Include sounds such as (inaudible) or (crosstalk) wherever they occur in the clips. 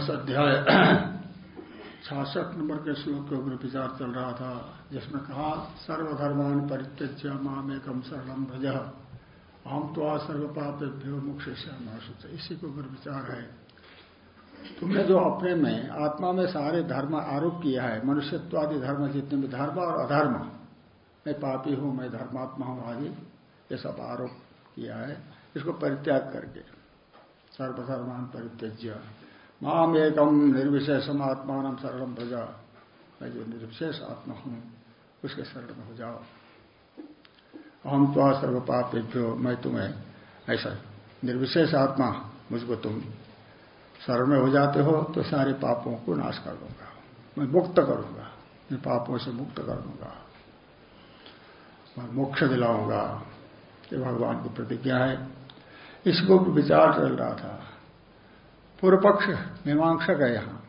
अष्टादश अध्याय (clears throat) छियासठ नंबर के श्लोक के ऊपर विचार चल रहा था, जिसमें कहा, सर्वधर्मान परित्यज्य माम एकम शरणम भज। हम तो आ सर्वपापेभ्यो मुख से इसी के ऊपर विचार है। तुमने जो अपने में, आत्मा में सारे धर्म आरोप किया है, मनुष्यत्वादि धर्म जितने भी धर्म और अधर्म, मैं पापी हूँ, मैं धर्मात्मा हूँ, आदि, ये सब आरोप किया है, इसको परित्याग करके। सर्वधर्मान परित्यज्य। माम एकम निर्विशेषम आत्मान शरणम भजा। मैं जो निर्विशेष आत्मा हूँ उसके शरण में हो जाओ हम तो सर्व पापेभ्यो मैं तुम्हें ऐसा निर्विशेष आत्मा मुझको तुम शरण में हो जाते हो तो सारे पापों को नाश कर दूँगा। मैं मुक्त करूँगा मैं पापों से मुक्त कर दूँगा। मैं मोक्ष दिलाऊँगा। ये भगवान की प्रतिज्ञा है। इसको विचार चल रहा था। पूर्व पक्ष मीमांसक है यहाँ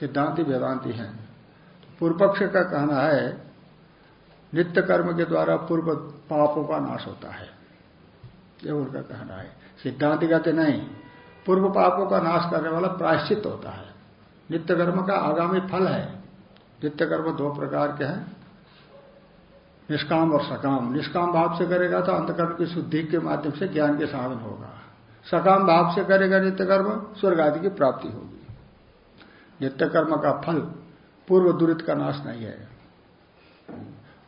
सिद्धांति वेदांति हैं। पूर्व पक्ष का कहना है नित्य कर्म के द्वारा पूर्व पापों का नाश होता है। ये उनका कहना है। सिद्धांति कहते नहीं, पूर्व पापों का नाश करने वाला प्रायश्चित होता है। नित्य कर्म का आगामी फल है। नित्य कर्म दो प्रकार के हैं। निष्काम और सकाम। निष्काम भाव से करेगा तो अंतकर्म की शुद्धि के माध्यम से ज्ञान के साधन होगा। सकाम भाव से करेगा नित्य कर्म स्वर्ग आदि की प्राप्ति होगी। नित्य कर्म का फल पूर्व दुरित का नाश नहीं है।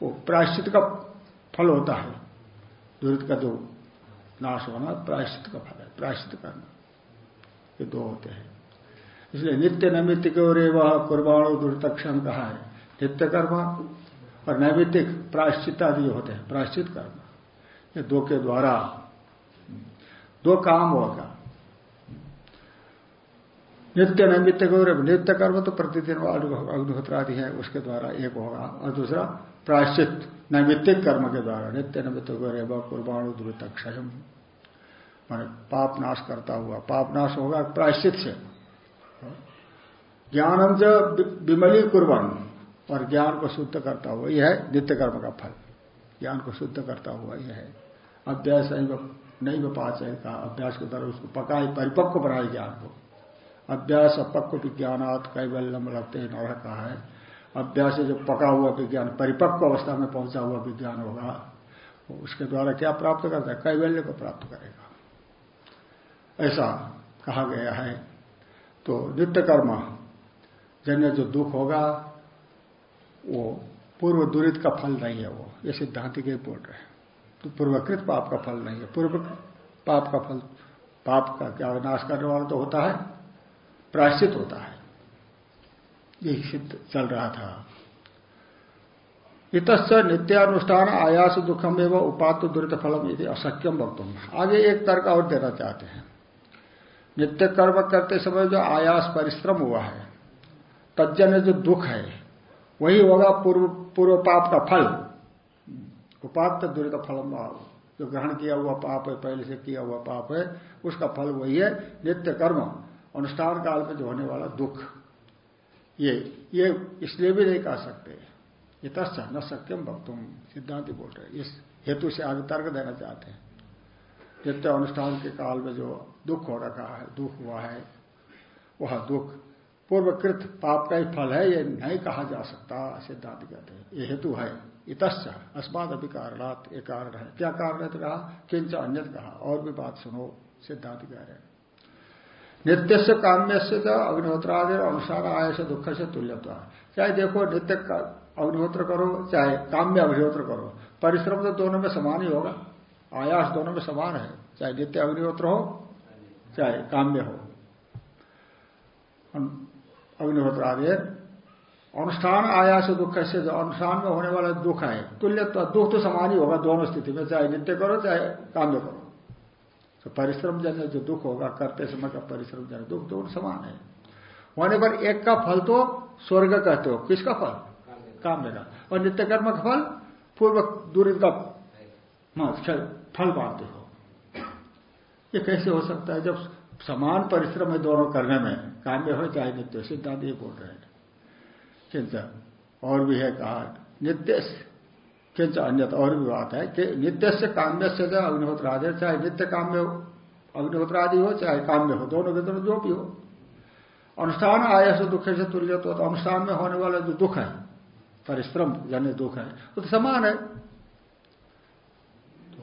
वो प्रायश्चित का फल होता है। दुरित का जो नाश होना, प्रायश्चित का फल है, प्रायश्चित करना ये दो होते हैं। इसलिए नित्य नैमित्तिक और वह कुर्बाणु दुर्तक्षण कहा है। नित्य कर्म और नैमित्तिक प्रायश्चित आदि होते हैं, प्रायश्चित कर्म। ये दो के द्वारा दो काम होगा नित्य नैमित्तिक और नित्य कर्म तो प्रतिदिन अग्निहोत्र आदि है, उसके द्वारा एक होगा। और दूसरा, प्रायश्चित नैमित्तिक कर्म के द्वारा, नित्य नैमित्तिक और कुर्बाणु दुर्तक्षय माने पाप नाश करता हुआ, पाप नाश होगा प्रायश्चित से। ज्ञानम च विमली कुर्बान और ज्ञान को शुद्ध करता हुआ, यह है नित्य कर्म का फल। ज्ञान को शुद्ध करता हुआ, यह है। अभ्यास नहीं पाचय का अभ्यास के द्वारा उसको पकाई परिपक्व बनाए ज्ञान को अभ्यास अपक्व विज्ञानात कैवल्यम लगते हैं कहा है। अभ्यास जो पका हुआ विज्ञान, परिपक्व अवस्था में पहुँचा हुआ विज्ञान होगा उसके द्वारा क्या प्राप्त करता है? कैवल्य को प्राप्त करेगा। ऐसा कहा गया है। तो नित्य कर्म, जन्य जो दुख होगा, वो पूर्व दुरित का फल नहीं है वो। ये सिद्धांत के बोल रहे हैं। तो पूर्वकृत पाप का फल नहीं है। पूर्व पाप का फल, पाप का क्या नाश करने वाला तो होता है, प्रायश्चित होता है। ये सिद्ध चल रहा था। इत नित्यानुष्ठान आयास दुखम एवं उपात दुरित फलम यदि असक्यम वक्तुम। आगे एक तर्क और देना चाहते हैं। नित्य कर्म करते समय जो आयास परिश्रम हुआ है तजन्य जो दुख है, वही होगा पूर्व पूर्व पाप का फल। उपात दुरित फलम जो ग्रहण किया हुआ पाप है, पहले से किया हुआ पाप है, उसका फल वही है, नित्य कर्म। अनुष्ठान काल में जो होने वाला दुख। ये ये इसलिए भी नहीं कह सकते। ये तस्सा न सक्यम भक्तुम सिद्धांत बोल रहे इस हेतु से आगे तर्क देना चाहते हैं। नित्य अनुष्ठान के काल में जो दुख हो रखा है, दुख हुआ है, वह दुख पूर्वकृत पाप का ही फल है, ये नहीं कहा जा सकता, सिद्धांत कहते हैं। ये हेतु है। इतश्च अस्माद अभी कारणात ये कारण है। क्या कारण है तो कहा, किंच अन्य कहा, और भी बात सुनो सिद्धांत कह रहे नित्य से काम्य से जो अग्निहोत्रादि अनुसार आय से दुख से तुल्यता चाहे देखो, नित्य अग्निहोत्र करो, चाहे काम्य अग्निहोत्र करो, परिश्रम तो दोनों में समान ही होगा। आयास दोनों में समान है। चाहे नित्य अग्निहोत्र हो, चाहे काम्य हो। अग्निहोत्र आदि अनुष्ठान दुख से जो अनुष्ठान में होने वाला दुख है तुल्य तो दुख तो समान ही होगा, दोनों स्थिति में, चाहे नित्य करो, चाहे काम्य करो। तो परिश्रम जन्य जो दुख होगा, करते समय का परिश्रम जन्य दुख दोनों समान है। होने पर एक का फल तो स्वर्ग कहते हो। किसका फल? काम्य का। और नित्य कर्म का फल? पूर्व दूरी का फल पाते हो। ये कैसे हो सकता है? जब समान परिश्रम है दोनों करने में काम्य हो चाहे नित्य सिद्धांत ये बोल रहे हैं। किंच और भी है कहा नित्य किंच अन्य और भी बात है कि नित्य से काम्य से अग्निहोत्र आदि चाहे नित्य काम्य अग्निहोत्र आदि हो चाहे काम्य हो दोनों के दोनों जो भी हो। अनुष्ठान आय से दुख से तुल्य तो, तो अनुष्ठान में होने वाला जो दुख है परिश्रम जन्य दुख है वो तो समान है। तो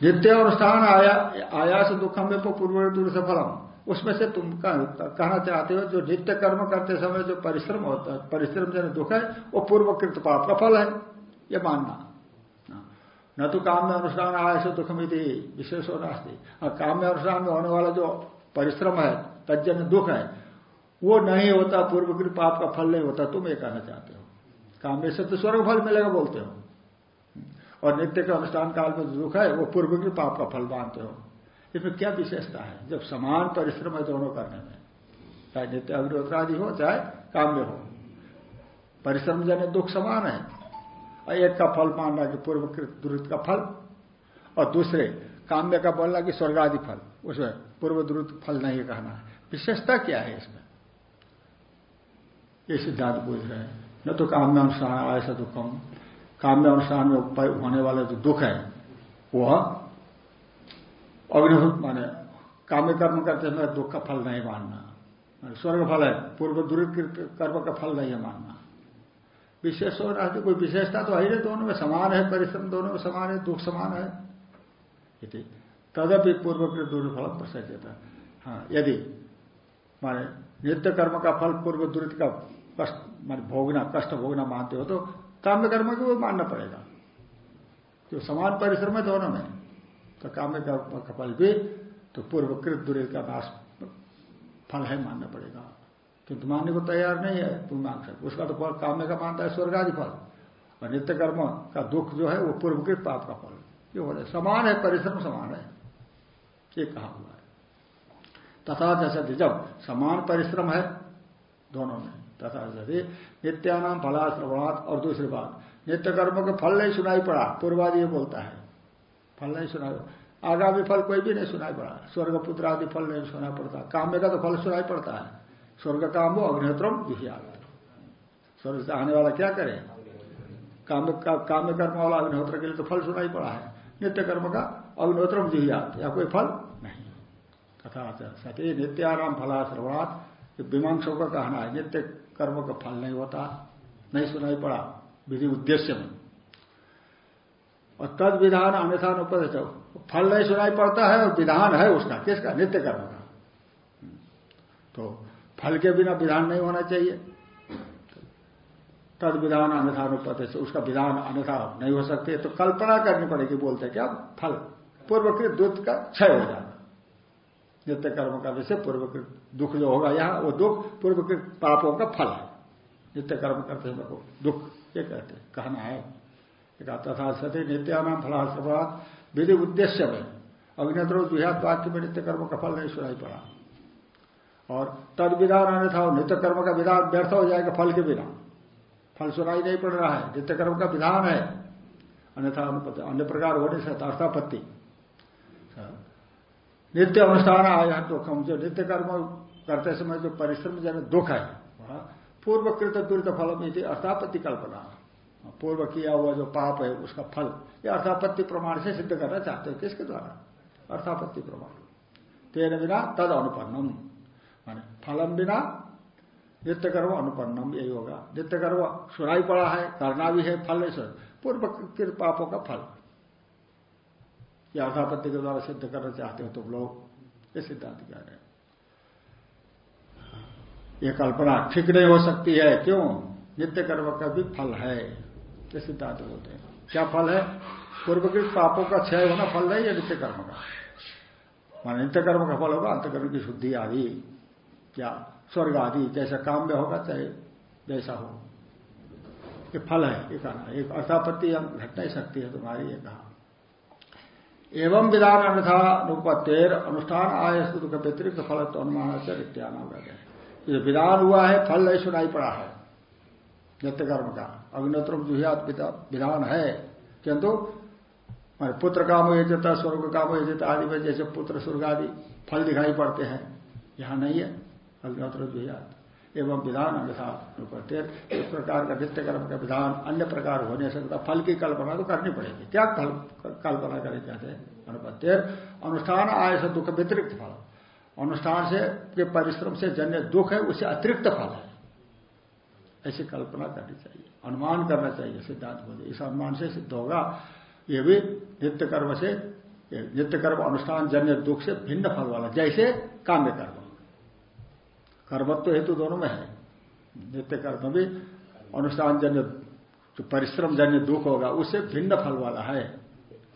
नित्य अनुष्ठान आया आयास दुखम में पूर्व दूर से फलम। उसमें से तुम कहना चाहते हो, जो नित्य कर्म करते समय जो परिश्रम होता है, परिश्रम जन दुख है, वो पूर्वकृत पाप का फल है, ये मानना। न तो काम में अनुष्ठान आय से दुख मिति विशेष हो नास्ती काम में अनुष्ठान में होने वाला जो परिश्रम है तजन दुख है, वो नहीं होता, पूर्वकृत पाप का फल नहीं होता, तुम ये कहना चाहते हो। काम में से तो स्वर्ग फल मिलेगा, बोलते हो। और नित्य के अनुष्ठान काल में जो दुख है, वो पूर्वकृत पाप का फल मानते हो। इसमें क्या विशेषता है? जब समान परिश्रम है दोनों करने में। चाहे नित्य अग्निहोत्रादि हो, चाहे काम्य हो। परिश्रम जन दुख समान है। और एक का फल मानना कि पूर्वकृत दुरुत का फल, और दूसरे काम्य का बोलना कि स्वर्गादि फल। उसमें पूर्व दुरुत फल नहीं कहना है। विशेषता क्या है इसमें? ये सिद्धांत पूछ रहे हैं। न तो काम्य अनुसार आय से दुखम। काम्य अनुसार में होने वाला जो दुख है, वह अग्निहोत माने काम्य कर्म करते समय दुख का फल नहीं मानना। स्वर्ग फल है, पूर्व दुरुत कर्म का फल नहीं है मानना। विशेष हो रहा है कोई विशेषता तो है दोनों में समान है, परिश्रम दोनों में समान है, दुख समान है। तदपि पूर्वकृत दुर्फल प्रसजता हाँ। यदि, माने नित्य कर्म का फल पूर्व दुरित का कष्ट, मान भोगना, कष्ट भोगना मानते हो तो काम्य कर्म को मानना पड़ेगा। जो समान परिश्रम है दोनों में। तो काम्य कर्म का फल भी तो पूर्वकृत दूरी का नाश फल है मानना पड़ेगा। किंतु मानने को तैयार नहीं है तुम मांग सकते उसका तो फल काम्य का मानता है स्वर्ग आदि फल। और नित्य कर्म का दुख जो है, वो पूर्वकृत पाप का फल। ये हो समान है, परिश्रम समान है। ये कहा हुआ है। तथा जैसे जब समान परिश्रम है दोनों में, तथा जैसे नित्यानाम फलाश्रवणात् और दूसरी बात नित्य कर्म के फल नहीं सुनाई पड़ा। पूर्वादि ये बोलता है। फल नहीं सुना आगामी फल कोई भी नहीं सुनाई पड़ा। स्वर्ग पुत्र आदि फल नहीं सुना पड़ता। काम्य का तो फल सुनाई पड़ता है। स्वर्ग काम वो अग्निहोत्रम स्वर्ग से आने वाला क्या करे? काम्य का कर्म वाला अग्निहोत्र के लिए तो फल सुनाई पड़ा है। नित्य कर्म का अग्निहोत्रम जुहियात या कोई फल नहीं। तथा सती नित्य आराम फला श्रवणात् विमांसों का कहना है, नित्य कर्म का फल नहीं होता, नहीं सुनाई पड़ा। विधि उद्देश्य में। और तद विधान अन्यथा अनुपद फल नहीं सुनाई पड़ता है, और विधान है उसका। किसका? नित्य कर्म का। तो फल के बिना विधान नहीं होना चाहिए। तद विधान अन्यथा अनुपद उसका विधान अन्यथा नहीं हो सकते। तो कल्पना करनी पड़ेगी, बोलते क्या फल, पूर्वकृत दूत का क्षय हो जाना नित्य कर्म का विषय पूर्वकृत दुख जो होगा यहाँ, वो दुख पूर्वकृत पापों का फल है। नित्य कर्म करते हैं दुख ये कहते कहना है। तथा सती नित्यानाम फलाश्रवाद विधि उद्देश्य में अग्निद्रो जुहात वाक्य में नित्य कर्म का फल नहीं सुनाई पड़ा। और तद विधान आने था नित्य कर्म का विधान व्यर्थ हो जाएगा फल के बिना। फल सुनाई नहीं पड़ रहा है नित्य कर्म का विधान है। अन्यथा अन्य प्रकार होने से अर्थापत्ति नित्य अनुष्ठान आया दुखम जो नित्य कर्म करते समय जो परिश्रम जन दुख है पूर्वकृत दुर्त फलम अर्थापत्ति कल्पना। पूर्व किया हुआ जो पाप है, उसका फल। ये अर्थापत्ति प्रमाण से सिद्ध करना चाहते हो। किसके द्वारा? अर्थापत्ति प्रमाण। तेन बिना तद अनुपन्नम। माने फलम बिना नित्य कर्म अनुपन्नम, यही होगा। नित्य कर्म सुनाई पड़ा है, करना भी है, फल नहीं सुन पूर्व पापों का फल। यह अर्थापत्ति के द्वारा सिद्ध करना चाहते हो तुम लोग। ये सिद्धांत कह रहे हैं। ये कल्पना ठीक नहीं हो सकती है। क्यों? नित्य कर्म का भी फल है। ये सिद्धांत बोलते हैं। क्या फल है? पूर्वकृत पापों का क्षय होना फल नहीं है, नित्य कर्म का। मान नित्य कर्म का फल होगा अंतकर्म की शुद्धि आदि, क्या स्वर्ग आदि, जैसा काम में होगा, चाहे जैसा हो। ये फल है, ये कहना एक अर्थापत्ति हम नहीं सकती है तुम्हारी, ये कहा। एवं विधान अन्यथा अनुपत्तेर अनुष्ठान आय दुख व्यतिरिक्त फल तो अनुमान से इत्याना ये विधान हुआ है, फल नहीं सुनाई पड़ा है। नित्य कर्म का अग्नित्र विधान है। किंतु पुत्र काम हो जाता स्वर्ग काम हो जाता आदि में जैसे पुत्र, स्वर्ग आदि फल दिखाई पड़ते हैं। यहाँ नहीं है। अग्निहोत्र जुहियात एवं विधान अन्यथा इस प्रकार का नित्य कर्म का विधान अन्य प्रकार होने सकता। फल की कल्पना तो करनी पड़ेगी। क्या कल्पना करें कहते हैं? अनुपत्य अनुष्ठान आय से दुख व्यतिरिक्त फल। अनुष्ठान से, के परिश्रम से जन्य दुख है उससे अतिरिक्त फल है। ऐसी कल्पना करनी चाहिए। अनुमान करना चाहिए, सिद्धांत बोले इस अनुमान से सिद्ध होगा, ये भी नित्य कर्म से नित्य कर्म अनुष्ठान, जन्य दुख से भिन्न फल वाला, जैसे काम्य कर्म कर्मत्व हेतु दोनों में है। नित्य कर्म भी अनुष्ठान जन्य, जो परिश्रम जन्य दुख होगा, उससे भिन्न फल वाला है,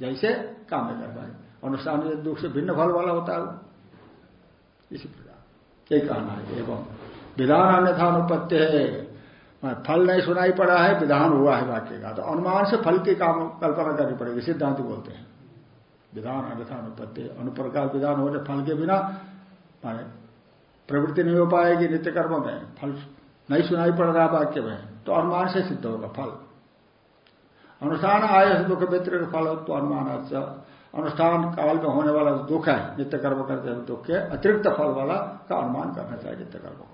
जैसे काम्य कर्म है। अनुष्ठान जन्य दुख से भिन्न फल वाला होता है इसी प्रकार। यही कहना है। एवं विधान अन्यथा अनुपत्य है। फल नहीं सुनाई पड़ा है, विधान हुआ है वाक्य का। तो अनुमान से फल की काम कल्पना करनी पड़ेगी, सिद्धांत बोलते हैं। विधान अन्यथा अनुपत्ति अनुप्रकार विधान होने फल के बिना प्रवृत्ति नहीं हो पाएगी नित्य कर्म में। फल नहीं सुनाई पड़ रहा वाक्य में तो अनुमान से सिद्ध होगा फल। अनुष्ठान आय दुख मित्र फल तो अनुमान अच्छा। अनुष्ठान काल में होने वाला दुख है, नित्य कर्म करते हैं दुख के अतिरिक्त फल वाला का अनुमान करना चाहिए नित्य कर्म को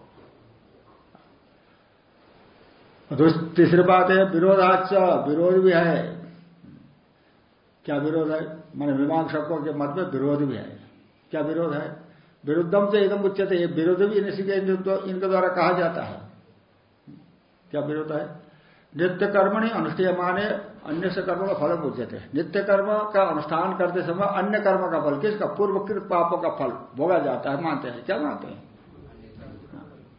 तीसरी बात है विरोधाच विरोध भी है। क्या विरोध है? मान मीमांसकों के मत में विरोध भी है। क्या विरोध है? विरुद्धम से एकदम उच्चते ये विरोध भी इनके द्वारा कहा जाता है। क्या विरोध है? नित्य कर्म नहीं अनुष्ठीय माने अन्य से कर्म का फल उच्चते नित्य कर्म का अनुष्ठान करते समय अन्य कर्म का फल, किसका? पूर्वकृत पापों का फल, भोगा जाता है, मानते हैं। क्या मानते हैं?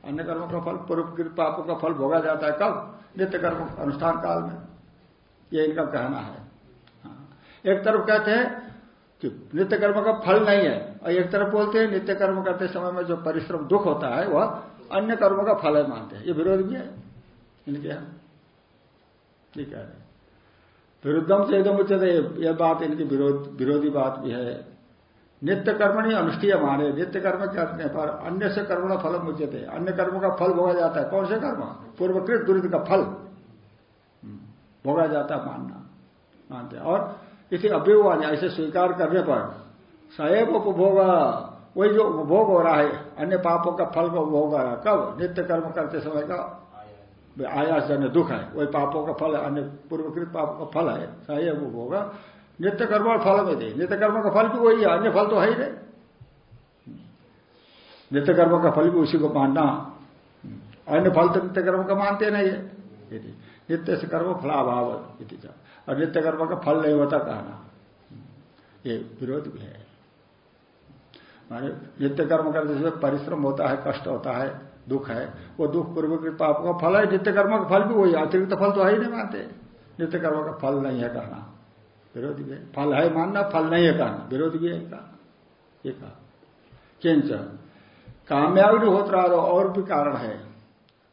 अन्य कर्मों का फल पूर्वकृत पापों का फल भोगा जाता है कब? नित्य कर्म अनुष्ठान काल में। ये इनका कहना है। हाँ। एक तरफ़ कहते हैं कि नित्य कर्म का फल नहीं है, और एक तरफ़ बोलते हैं नित्य कर्म करते समय में जो परिश्रम दुख होता है, वह अन्य कर्मों का फल है मानते हैं। ये विरोध भी है इनके यहाँ। ठीक है। विरुद्धम से एकदम उचित यह बात इनकी विरोध, विरोधी बात भी है। नित्य कर्म नहीं अनुष्ठीय माने। नित्य कर्म करने पर अन्य से कर्म फल मुझे अन्य कर्म का फल भोगा जाता है। कौन से कर्म? पूर्वकृत दुरित का फल। हम्म, भोगा जाता है मानना। मानते और इसी अभ्युवान ऐसे स्वीकार करने पर सैव उपभोग। वही जो उपभोग हो रहा है अन्य पापों का फल को उपभोग हो रहा है कब? नित्य कर्म करते समय का आयास जन्य दुख है। वही पापों का फल है अन्य पूर्वकृत पापों का फल है। सैव उपभोग। नित्य कर्म और फल में दे। नित्य कर्म का फल भी वही है, अन्य फल तो है ही नहीं। नित्य कर्म का फल भी उसी को मानना। अन्य फल तो नित्य कर्म का मानते नहीं है। नित्य से कर्म फलाभाव और नित्य कर्म का फल नहीं होता कहना। ये विरोध भी है। माने नित्य कर्म करते समय परिश्रम होता है, कष्ट होता है, दुख है। वो दुख पूर्व के पाप का फल है नित्य कर्म का फल भी वही अतिरिक्त फल तो है ही नहीं मानते। नित्य कर्म का फल नहीं है कहना। विरोधी भी है फल है मानना, फल नहीं है कहना। विरोधी भी है कहा। ये कहा। किंच काम्याग्निहोत्रादो और भी कारण है।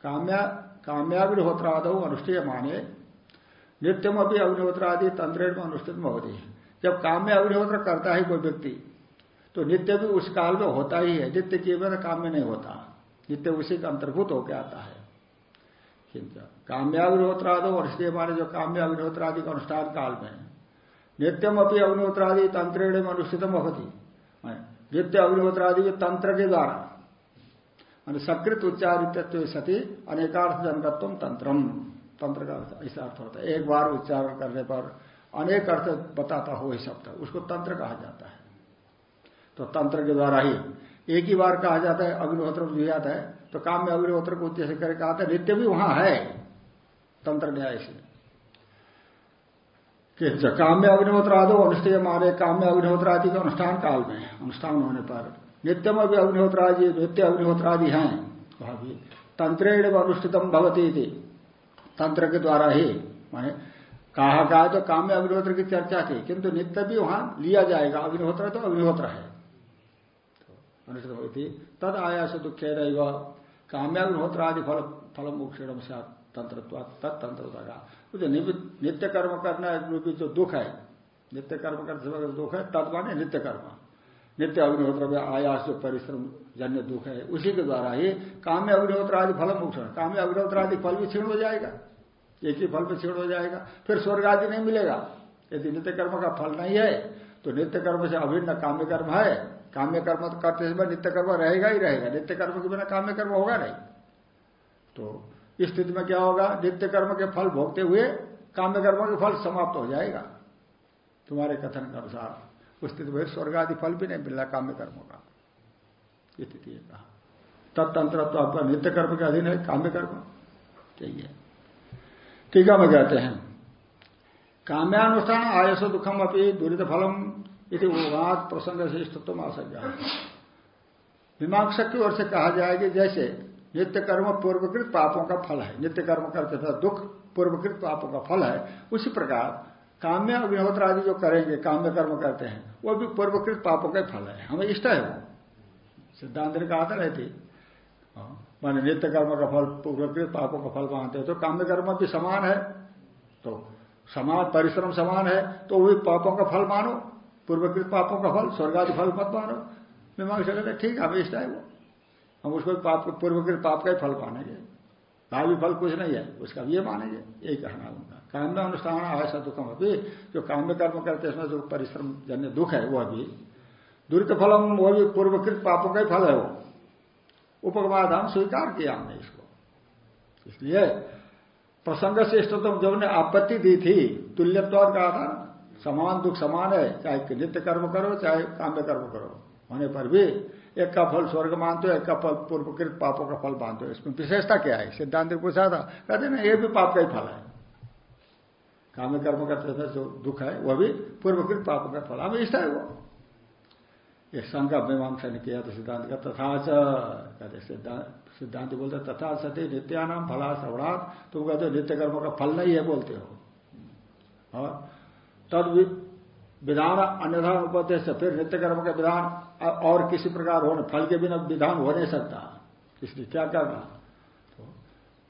काम्या काम्याग्निहोत्रादो अनुष्ठेय माने, नित्यम अभी अग्निहोत्रादि तंत्र में अनुष्ठित होती है जब काम्य अग्निहोत्र करता है कोई व्यक्ति तो नित्य भी उस काल में होता ही है। नित्य केवल काम्य नहीं होता। नित्य उसी का अंतर्भूत होकर आता है। काम्याग्निहोत्रादो अनुष्ठेय माने जो काम्याग्निहोत्रादि का अनुष्ठान काल में। नित्यम अपनी अग्निहोत्रादि तंत्रेण अनुष्ठितम होती नित्य अग्निहोत्रादि तंत्र के द्वारा। मान सकृत उच्चारित सती अनेकार्थ जनकत्व तंत्रम तंत्र का ऐसा अर्थ होता है। एक बार उच्चारण करने पर अनेक अर्थ बताता हो ही शब्द। उसको तंत्र कहा जाता है। तो तंत्र के द्वारा ही एक ही बार कहा जाता है, अग्निहोत्र जाता है। तो काम में अग्निहोत्र को उद्देश्य करके कहा था नित्य भी वहाँ है। तंत्र न्याय से। कि काम्य अग्निहोत्रादो अनुष्ठेय मारे काम्य अग्निहोत्रादि का अनुष्ठान काल में अनुष्ठान होने पर। नित्यम अभी अग्निहोत्रादि नित्य अग्निहोत्रादि हैं। वह भी तंत्रेण अनुष्ठितम भवती तंत्र के द्वारा ही, माने कहा कहा तो काम्य अग्निहोत्र की चर्चा थी किंतु नित्य भी वहाँ लिया जाएगा अग्निहोत्र तो अग्निहोत्र है तो अनुष्ठित होती तद आयास दुखे रहेगा काम्याग्निहोत्र आदि फल फल मोक्षण से तंत्र तत्तंत्रता का तो नित्य कर्म करना रूपी जो दुख है, नित्य कर्म करने समय दुख है तत् माने नित्य कर्म। नित्य अग्निहोत्र में आयास जो परिश्रम, जन्य दुख है, उसी के द्वारा ही काम्य अग्निहोत्र आदि फल मोक्षण काम्य अग्निहोत्र आदि फल भी क्षीण हो जाएगा। एक ही फल में क्षीण हो जाएगा। फिर स्वर्ग आदि नहीं मिलेगा। यदि नित्य कर्म का फल नहीं है तो नित्य कर्म से अभिन्न काम्य कर्म है। काम्य कर्म करते समय नित्य कर्म रहेगा ही रहेगा। नित्य कर्म के बिना काम्य कर्म होगा नहीं। तो इस स्थिति में क्या होगा? नित्य कर्म के फल भोगते हुए काम्य कर्म के फल समाप्त हो जाएगा। तुम्हारे कथन के अनुसार उस स्थिति में स्वर्ग आदि फल भी नहीं मिल रहा काम्य कर्मों का। स्थिति है कहा। तत्तंत्र तो आपका नित्य कर्म के अधीन है, काम्य कर्म। चाहिए टीका में कहते हैं, काम्यानुष्ठान आयस दुखम अपनी दुरित फलम यदि उगात प्रसंग से स्तुत्व आशंका मीमांसक की ओर से कहा जाए कि जैसे नित्य कर्म पूर्वकृत पापों का फल है। नित्य कर्म करते थे दुख पूर्वकृत पापों का फल है। उसी प्रकार काम्य अग्निहोत्र आदि जो करेंगे काम्य कर्म करते हैं वो भी पूर्वकृत पापों का फल है। हमें इष्ट है वो। सिद्धांत ने कहा था रहती हाँ, माने नित्य कर्म का फल पूर्वकृत पापों का फल मानते हैं तो काम्य कर्म भी समान है। तो समान परिश्रम समान है तो वो भी पापों का फल मानो। पूर्वकृत पापों का फल स्वर्गादि फल मत मानो। मीमांसा कहते ठीक है हमें इष्ट है वो। हम उसको पाप पूर्वकृत पाप का ही फल मानेंगे। भावी फल कुछ नहीं है, उसका ये मानेंगे, यही कहना उनका। काम्य अनुष्ठान आयसा दुखम अभी जो काम्य कर्म करते हैं जो परिश्रम जन्य दुख है, वो अभी दुरित फलम, वो भी पूर्वकृत पापों का ही फल है वो। उपगमाद हम स्वीकार किया हमने इसको। इसलिए प्रसंग से इष्टतम जब ने आपत्ति दी थी, तुल्यत्वाद कहा था, समान दुख समान है, चाहे नित्य कर्म करो, चाहे काम्य कर्म करो, होने पर भी एक का फल स्वर्ग मानते हो, एक का फल पूर्वकृत पापों का फल मानते हो। इसमें विशेषता क्या है? सिद्धांत पूछा था कहते ना, ये भी पाप का ही फल है। काम कर्म करते थे जो दुख है वह भी पूर्वकृत पापों का फल। हमें इष्ट है वो। एक शंका, मीमांसा ने किया तो सिद्धांत का तथा कहते सिद्धांत बोलते तथा सती नित्यानाम फला श्रवणात्। तुम कहते हो नित्य कर्मों का फल नहीं है, बोलते हो। और तद विधान अन्यथा उपदेश फिर नित्य कर्म का विधान और किसी प्रकार होने, फल के बिना विधान हो नहीं सकता। इसलिए क्या करना तो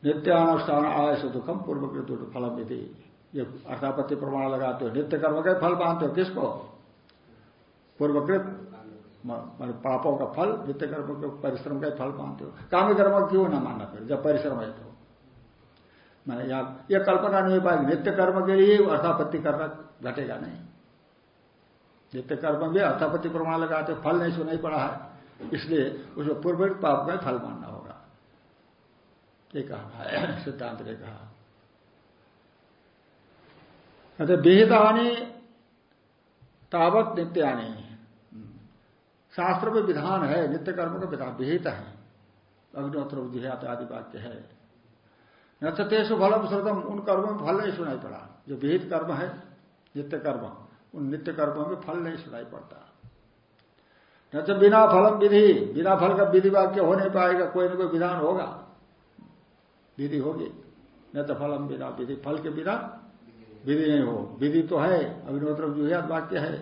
नित्यानुष्ठान आयस दुखम पूर्वकृत फलम यदि ये अर्थापत्ति प्रमाण लगाते हो, नित्य कर्म का फल मानते हो, किसको? पूर्वकृत मान पापों का फल, नित्य कर्म के परिश्रम का फल मानते हो। काम्य कर्म क्यों ना मानना फिर, जब परिश्रम है तो? मैंने यहाँ यह कल्पना नहीं हो पाएगी, नित्य कर्म के लिए अर्थापत्ति करना घटेगा नहीं। नित्य कर्म में अर्थापत्ति प्रमाण लगाते, फल नहीं सुनाई पड़ा है। इसलिए उसमें पूर्व पाप का फल मानना होगा। ये कहा है, (clears throat) सिद्धांत ने कहा। कहते, विहितानी तावत नित्यानी। शास्त्र में विधान है, नित्य कर्म का विधान विहित है। अग्निहोत्र जिहात आदि वाक्य है। नक्षतेश फलम श्रुतम, उन कर्मों में फल नहीं सुनाई पड़ा। जो विहित कर्म है, नित्य कर्म। उन नित्य कर्मों में फल नहीं सुनाई पड़ता। न तो बिना फलम विधि, बिना फल का विधि वाक्य हो नहीं पाएगा, कोई ना कोई विधान होगा। विधि होगी। न तो फलम बिना विधि, फल के बिना विधि नहीं हो। विधि तो है अभिनोत्र जुहियात वाक्य है।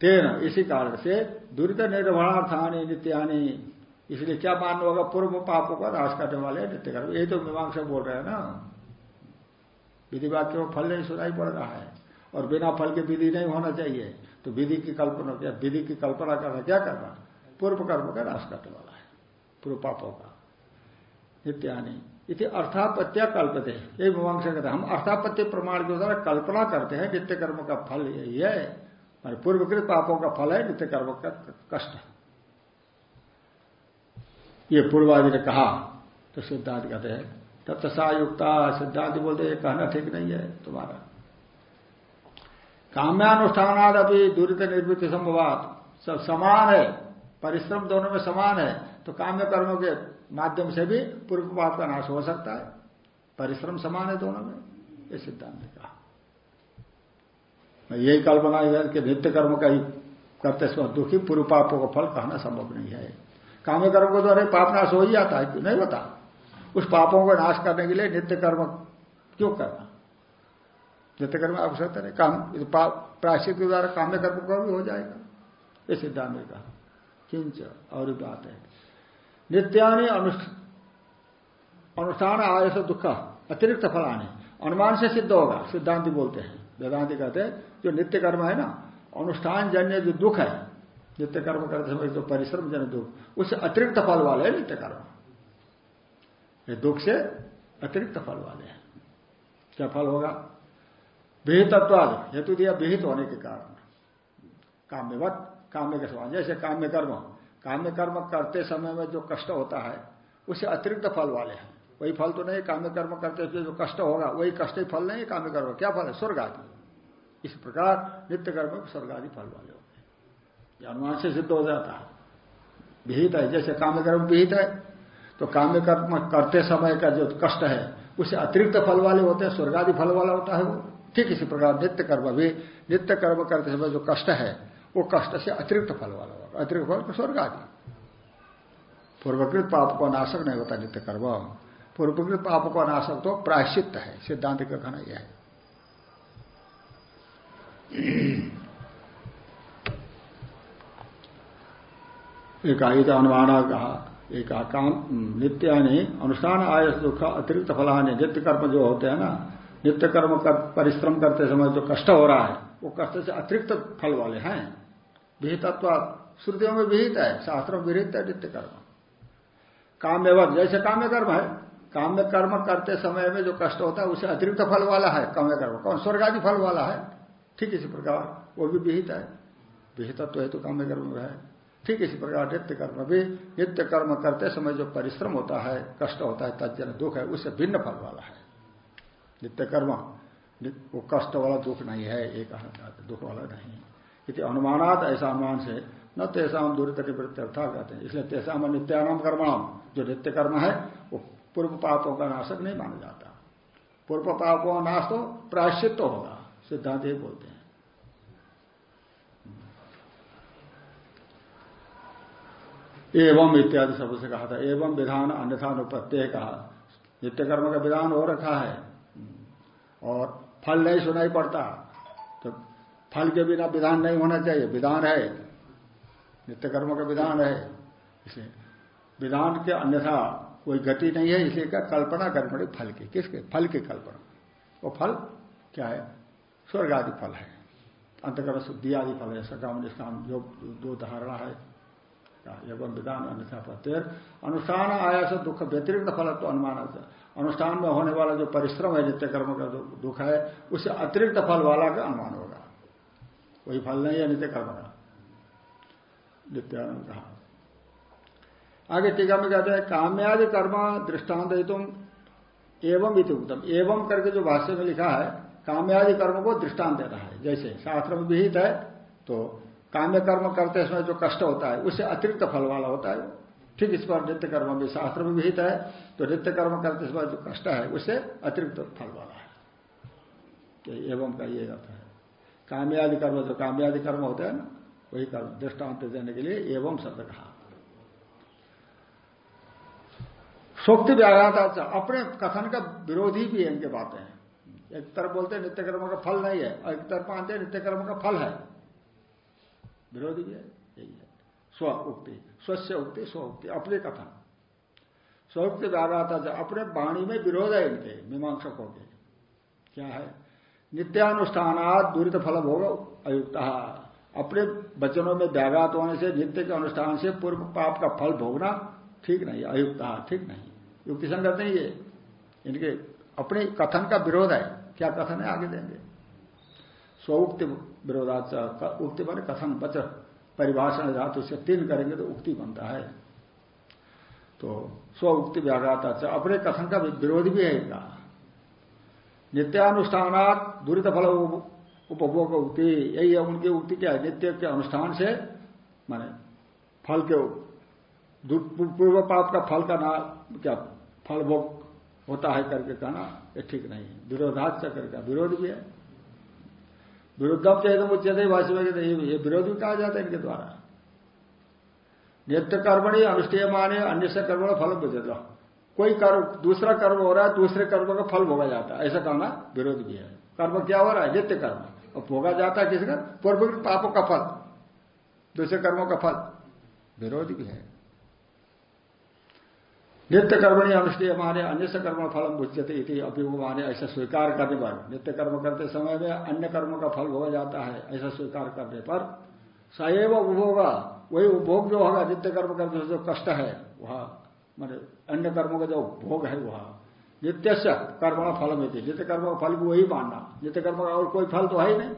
तेन, इसी कारण से दुरित निर्भणार्थानी नित्यानी, इसलिए क्या मानना होगा, पूर्व पापों का नाश करने वाले नित्य कर्म यही तो मीमांसा बोल रहे हैं ना। विधि वाक्य में फल नहीं सुनाई पड़ रहा है। और बिना फल के विधि नहीं होना चाहिए। तो विधि की कल्पना क्या? विधि की कल्पना करना क्या करना? पूर्व कर्म का नाश करने वाला है। पूर्व पापों का। नित्यानी इति अर्थापत्या कल्पते। यही मीमांसा कहते हैं, हम अर्थापत्य प्रमाण के द्वारा कल्पना करते हैं, नित्य कर्म का फल यही है। पूर्वकृत पापों का फल है, नित्य कर्म का कष्ट ये पूर्वादि ने कहा तो सिद्धांत कहते हैं तब तसायुक्ता सिद्धांत बोलते कहना ठीक नहीं है तुम्हारा। काम्यानुष्ठान अभी दुरित निर्वृत्ति संभवात सब समान है, परिश्रम दोनों में समान है तो काम्य कर्मों के माध्यम से भी पूर्व पाप का नाश हो सकता है। परिश्रम समान है दोनों में, ये सिद्धांत कहा। यही कल्पना है कि नित्य कर्म का ही करते समय दुखी पूर्व पापों का फल कहना संभव नहीं है। काम्य कर्म को द्वारा पाप नाश हो ही जाता है नहीं होता। उस पापों को नाश करने के लिए नित्य कर्म क्यों करना? नित्य कर्म आवश्यकता नहीं। काम प्राश्चित के द्वारा काम्य कर्म का भी हो जाएगा। ये सिद्धांत ने कहा। किंच और बात है। नित्यानि अनुष्ठान आयस दुख, अतिरिक्त फलाने। अनुमान से सिद्ध होगा, सिद्धांति बोलते हैं। वेदांति कहते हैं, जो नित्य कर्म है ना, अनुष्ठान जन्य जो दुख है नित्य कर्म करते समय जो परिश्रम जन्य दुख, उससे अतिरिक्त फल वाले है नित्य कर्म ये दुख से अतिरिक्त फल वाले हैं। क्या फल होगा? विहितत्वाद हेतु दिया विहित होने के कारण। काम्यवत काम्य के समान जैसे काम्य कर्म काम्य कर्म करते समय में जो कष्ट होता है, उसे अतिरिक्त फल वाले हैं। वही फल तो नहीं काम्य कर्म करते हुए जो कष्ट होगा, वही कष्ट ही फल नहीं काम्य कर्म क्या फल है? स्वर्ग आदि। इस प्रकार नित्य कर्म स्वर्ग आदि फल वाले होते हैं। अनुमान से सिद्ध हो जाता है। विहित है, जैसे काम्य कर्म विहित है तो काम्य कर्म करते समय का जो कष्ट है, उसे अतिरिक्त फल वाले होते हैं, स्वर्ग आदि फल वाला होता है वो। ठीक इसी प्रकार नित्य कर्म भी, नित्य कर्म करते समय जो कष्ट है, वो कष्ट से अतिरिक्त फल वाला होगा। अतिरिक्त फल तो स्वर्ग आदि। पूर्वकृत पाप को नाशक नहीं होता नित्य कर्म। पूर्वकृत पाप को नाशक तो प्रायश्चित है। सिद्धांत का कहना यह है। एकाई आई अनुमाना कहा एक काम नित्यानि अनुष्ठान आय दुख अतिरिक्त फलाने। नित्य कर्म जो होते हैं ना नित्य कर्म कर, परिश्रम करते समय जो कष्ट हो रहा है वो कष्ट से अतिरिक्त फल वाले हैं। विहितत्व श्रुतियों में विहित है शास्त्र में विहित है नित्य कर्म काम्यवत जैसे काम्य कर्म है काम्य कर्म करते समय में जो कष्ट होता है उसे अतिरिक्त फल वाला है काम्य कर्म। कौन? स्वर्ग आदि फल वाला है। ठीक इसी प्रकार वो भी विहित है। विहितत्व तो काम्य कर्म है। ठीक इसी प्रकार नित्य कर्म भी नित्य कर्म करते समय जो परिश्रम होता है कष्ट होता है तजन दुख है उससे भिन्न फल वाला है। नित्य कर्म वो कष्ट वाला दुख नहीं है, एक दुख वाला नहीं यदि अनुमानात ऐसा अनुमान से न तेसाम दूरित निवृत्त्यर्था कहते हैं। इसलिए तेसाम नित्यानाम कर्माम जो नित्य कर्म है, वो पूर्व पापों का नाशक नहीं माना जाता। पूर्व पापों का नाश तो प्रायश्चित तो होगा, सिद्धांत ही बोलते हैं। एवं इत्यादि शब्द से कहा था। एवं विधान अन्यथा अनुपत्य कहा। नित्य कर्म का विधान हो रखा है। और फल नहीं सुनाई पड़ता। तो फल के बिना विधान नहीं होना चाहिए। विधान है। नित्य कर्म का विधान है। इसे विधान के अन्यथा कोई गति नहीं है, इसलिए क्या कल्पना कर पड़े फल की। किसके? फल की कल्पना। वो फल क्या है? स्वर्ग आदि फल है। अंतकर्म शुद्धि आदि फल है। सकाम, निष्काम जो दो धारणा है। विधान, अन्यथा प्रत्यय। अनुष्ठान आया से दुख, व्यतिरिक्त फल तो अनुमान अनुष्ठान में होने वाला जो परिश्रम है, नित्य कर्म का जो दुख है उससे अतिरिक्त फल वाला का अनुमान होगा। वही फल नहीं है, नित्य कर्म का। नित्यानंद कहा। आगे टीका में कहते हैं, काम्यादि कर्म दृष्टांत तुम एवं इति उत्तम एवं करके जो भाष्य में लिखा है, काम्यादि कर्म को दृष्टांत देना है। जैसे शास्त्र में विहित है तो काम्य कर्म करते समय जो कष्ट होता है उससे अतिरिक्त फल वाला होता है। ठीक इस पर नित्य कर्म भी शास्त्र में विहित है तो नित्य कर्म करते समय जो कष्ट है उससे अतिरिक्त फल वाला है। तो एवं का ये अर्थ है। काम्यादि कर्म जो काम्यादि कर्म होते हैं ना, वही कर्म, दृष्टांत देने के लिए एवं शब्द कहा। सोक्ति व्याघात अपने कथन का विरोधी भी इनके बातें हैं। एक तरफ़ बोलते हैं नित्य कर्म का फल नहीं है, और एक तरफ़ मानते हैं नित्य कर्म का फल है। विरोधी भी है, यही है। स्व उक्ति स्वस्य उक्ति स्व उक्ति अपने कथन स्वउक्ति व्याघात अपने वाणी में विरोध है इनके, मीमांसकों के। क्या है? नित्यानुष्ठानात दूरित फल भोग अयुक्त। अपने वचनों में व्याघात होने से, नित्य के अनुष्ठान से पूर्व पाप का फल भोगना ठीक नहीं, अयुक्त ठीक नहीं। युक्ति संगत नहीं है। इनके अपने कथन का विरोध है। क्या कथन है? आगे देंगे। स्वउक्ति विरोधाच उक्ति बने कथन, वचन। परिभाषण धातु से तीन करेंगे तो उक्ति बनता है। तो स्व उक्ति व्याघात अपने कथन का विरोध भी है इनका। नित्यानुष्ठानात दूरित फल उपभोग उक्ति, यही है उनकी उक्ति क्या है? नित्य के अनुष्ठान से, माने फल के पूर्व पाप का फल का ना क्या फल भोग होता है करके कहना, ये ठीक नहीं है। विरोधाच का विरोध भी है। विरुद्धम चेतम उच्चते भाषा में ये विरोध कहा जाता है इनके द्वारा। नित्य कर्मणी अनुष्ठेय माने अन्य से कर्म फल बुझेगा कोई कर्म, दूसरा कर्म हो रहा है, दूसरे कर्म का फल भोगा जाता है। ऐसा कहना विरोध भी है। कर्म क्या हो रहा है? नित्य कर्म। और भोगा जाता है किसका? पूर्व पापों का फल। दूसरे कर्मों का फल। विरोध भी है। नित्य कर्मणी अनुष्ठेय माने अन्य से कर्म फलम बुझते इति माने ऐसा स्वीकार करने पर। नित्य कर्म करते समय में अन्य कर्म का फल हो जाता है, ऐसा स्वीकार करने पर। सएव उपभोग वही उपभोग जो होगा नित्य कर्म करते जो कष्ट है, वह मान अन्य कर्मों का जो भोग है, वह नित्य से कर्म फल में नित्य कर्म का फल भी वही मानना। नित्य कर्म का और कोई फल तो है ही नहीं।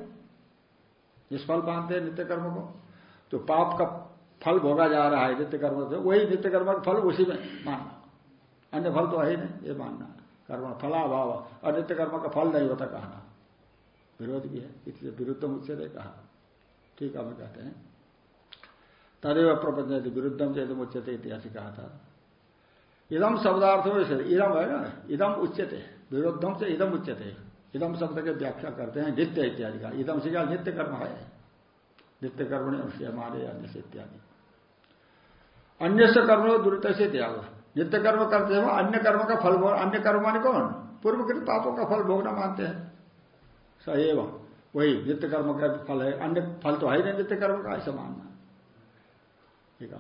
जिस फल मानते हैं नित्य कर्म को तो पाप का फल भोगा जा रहा है नित्य कर्म से, वही नित्य कर्म का फल उसी में मानना। अन्य फल तो है नहीं, ये मानना। कर्म फलाभाव, अनित्य कर्म का फल नहीं होता कहना विरोध भी है, इसलिए विरुद्ध मुच्यते कहा। ठीक है, हम कहते हैं। तदेव प्रपंच विरुद्धम चेत मुच्यते इतिहास कहा था। इदम शब्दार्थों में इदम है ना इदम उच्चते विरुद्धम से इदम उच्चते इदम शब्द के व्याख्या करते हैं, नित्य इत्यादि का। इदम से क्या नित्य कर्म है? नित्य कर्म ने उससे मारे अन्य से इत्यादि। अन्य से कर्म दुरित से त्याग नित्य कर्म करते हैं, अन्य कर्म का फल भोग अन्य कर्म माने कौन पूर्वकृत पापों का फल भोगना मानते हैं। सएव वही नित्य कर्म का फल है। अन्य फल तो है ही नहीं नित्य कर्म का, ऐसा मानना। एक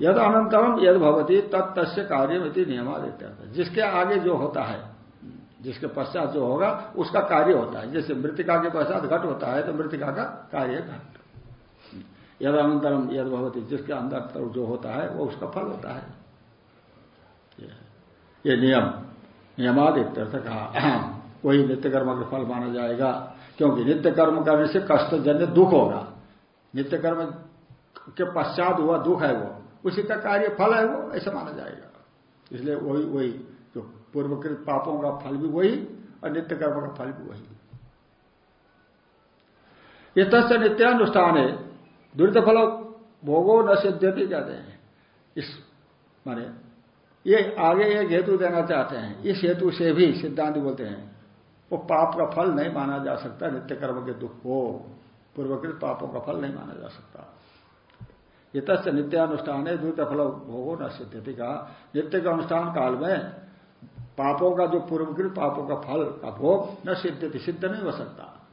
यद अनंतरम यद भवती तत्स्य कार्य नियमादित्य जिसके आगे जो होता है, जिसके पश्चात जो होगा, उसका कार्य होता है। जैसे मृतिका के पश्चात घट होता है तो मृतिका का कार्य घट। यद अनंतरम यद भवती, जिसके अंदर जो होता है, वो उसका फल होता है। ये नियम नियमादित्य कहा वही नित्य कर्म का फल माना जाएगा, क्योंकि नित्य कर्म करने से कष्ट जन्य दुख होगा। नित्य कर्म के पश्चात हुआ दुख है वो, उसी का कार्य फल है वो, ऐसा माना जाएगा। इसलिए वही वही, जो पूर्वकृत पापों का फल भी वही, और नित्य कर्म का फल भी वही। ये तस्य नित्यानुष्ठान है दुरित फल भोगो न सिद्धति कहते हैं। इस, माने ये आगे एक हेतु देना चाहते हैं। इस हेतु से भी सिद्धांत बोलते हैं, वो पाप का फल नहीं माना जा सकता, नित्य कर्म के दुख को। पूर्वकृत पापों का फल नहीं माना जा सकता। इत नित्यानुष्ठान है द्वित फल भोगो न सिद्धति का नित्य के अनुष्ठान काल में पापों का, जो पूर्वकृत पापों का फल का भोग न सिद्धति सिद्ध नहीं हो सकता।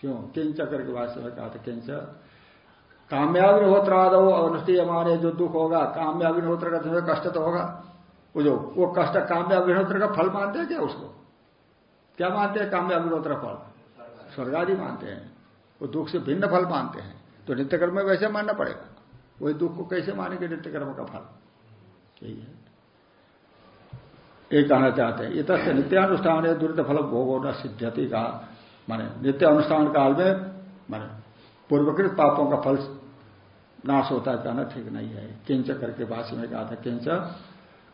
क्यों? किंच करके भाष्य में कहा था किंच काम्याग्निहोत्राद अनुष्ठीय माने जो दुख होगा, काम्याग्निहोत्र का तुम्हें कष्ट तो होगा। वो जो, वो कष्ट काम्याग्निहोत्र का फल मानते हैं क्या उसको? क्या मानते हैं काम्याग्निहोत्र फल? स्वर्गादि मानते हैं। वो दुख से भिन्न फल मानते हैं। तो नित्य कर्म में वैसे मानना पड़ेगा। वही दुख को कैसे मानेंगे नित्य कर्म का फल? यही है। एक कहना चाहते हैं इत नित्यानुष्ठान है दुर्द फल भोगो न सिद्धति का, माने नित्य अनुष्ठान काल में, माने पूर्वकृत पापों का फल नाश होता है, कहना ठीक नहीं है। किंच करके भाष्य में कहा था, किंच।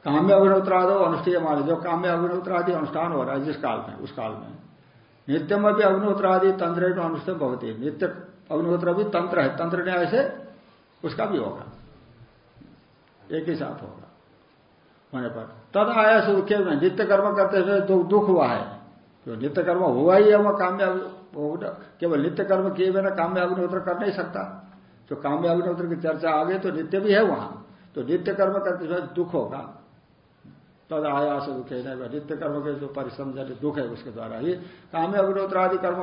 काम्य अग्निहोत्रादो अनुष्ठीय माने जो काम्य अग्निहोत्रादि अनुष्ठान हो रहा है, जिस काल में, उस काल में। नित्यम अभी अग्निहोत्रादि तंत्र अनुष्ठित भवती। नित्य अग्निहोत्र भी तंत्र है, तंत्र न्याय से उसका भी होगा। एक ही साथ होगा। होने पर तद आया से दुखे में, नित्य कर्म करते हुए दुख हुआ है। तो नित्य कर्म हुआ ही है वह काम्य केवल नित्य कर्म किए बिना काम्य अग्निहोत्र कर नहीं सकता। जो काम्य अग्निहोत्र की चर्चा आ गई तो नित्य भी है वहाँ। तो नित्य कर्म करते समय दुख होगा। तद आयास दुख है नित्य कर्म के जो परिश्रम जनित दुख है उसके द्वारा ही काम्य अग्निहोत्र आदि कर्म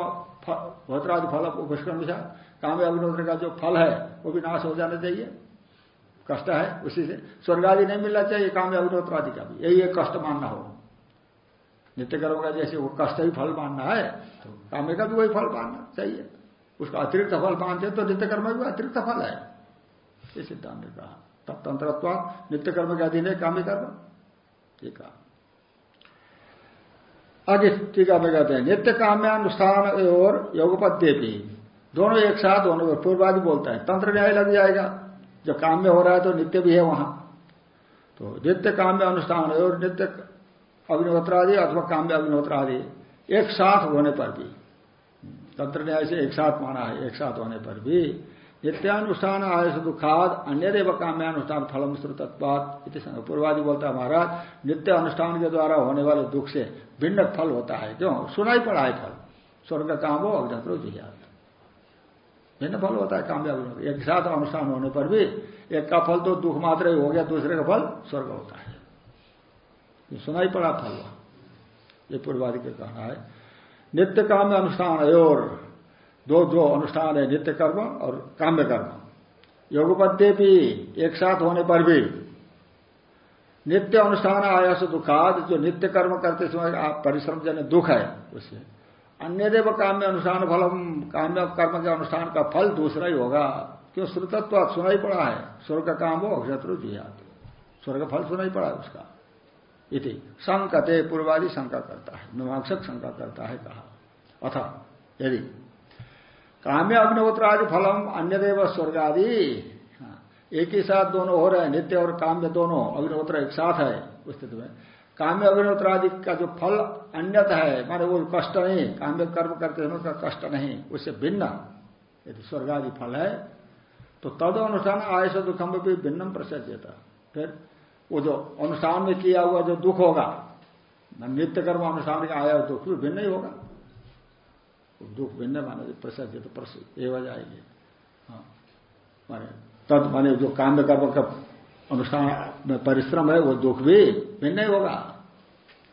होत्रादि फल उपस्कर्म काम्य अग्निहोत्र का जो फल है, वो भी नाश हो जाना चाहिए। कष्ट है, उसी से स्वर्ग आदि नहीं मिलना चाहिए काम्य अग्निहोत्र आदि का भी। यही एक कष्ट मानना हो। नित्य कर्म का जैसे वो कष्ट ही फल मानना है तो काम्य का भी वही फल मानना चाहिए। उसका अतिरिक्त फल मानते तो नित्य कर्म भी अतिरिक्त फल है। ये सिद्धांत ने कहा। तब तंत्रत्व नित्य कर्म के अधीन है काम्य कर्म। ठीक है आगे टीका में कहते हैं, नित्य काम्यानुष्ठान और योगपद्य भी, दोनों एक साथ होने पर पूर्वादि बोलता है। तंत्र न्याय लग जाएगा। जब काम्य हो रहा है तो नित्य भी है वहाँ। तो नित्य काम्य अनुष्ठान और नित्य अग्निहोत्रादि अथवा काम्य अग्निहोत्रादि एक साथ होने पर भी तंत्र न्याय से एक साथ माना है, एक साथ होने पर भी, नित्यानुष्ठान आय दुखाद अन्य देव काम्यानुष्ठान फलम श्रुतत्वाद पूर्वादि बोलता है महाराज नित्य अनुष्ठान के द्वारा होने वाले दुख से भिन्न फल होता है। क्यों? सुनाई पड़ा है फल। स्वर्ग काम हो अग्नत्रो जिहाद भिन्न फल होता है कामयाब एक साथ अनुष्ठान होने पर भी, एक का फल तो दुख मात्र ही हो गया, दूसरे का फल स्वर्ग होता है। सुनाई पड़ा फल। ये पूर्वादि के कहना है। नित्य काम्य अनुष्ठान और दो जो अनुष्ठान है नित्य कर्म और काम्य कर्म योगपद्य भी एक साथ होने पर भी नित्य अनुष्ठान आया से दुखाद, जो नित्य कर्म करते समय आप परिश्रम जन दुख है, उससे। अन्य देव काम्य अनुष्ठान फलम, काम्य कर्म के अनुष्ठान का फल दूसरा ही होगा। क्यों? श्रुतत्व सुना ही पड़ा है। स्वर्ग काम हो अक्षत्रु जियात। स्वर्ग फल सुना ही पड़ा है उसका। इति। संकते पूर्वादि शंका करता है। मीमांसक शंका करता है कहा। अथा यदि काम्य अग्निहोत्र फलम अन्य देव स्वर्ग आदि हाँ, एक ही साथ दोनों हो रहे हैं नित्य और काम्य दोनों अग्निहोत्र एक साथ है उस स्थिति में। काम्य अभिनोत्र आदि का जो फल अन्यत है माने वो कष्ट नहीं काम्य कर्म करते समय का कष्ट नहीं उससे भिन्न। यदि स्वर्ग आदि फल है तो तद अनुष्ठान आयस दुखम भी भिन्नम प्रसन्न फिर वो जो अनुष्ठान में किया हुआ जो दुख होगा नित्य कर्म अनुष्ठान का आया दुख भी भिन्न ही होगा। दुख भिन्न माने प्रसन्न तो प्रसिद्ध एवं हाँ। माने तद माने जो काम्य कर्म का अनुष्ठान में परिश्रम है, वो दुख भी भिन्न ही होगा।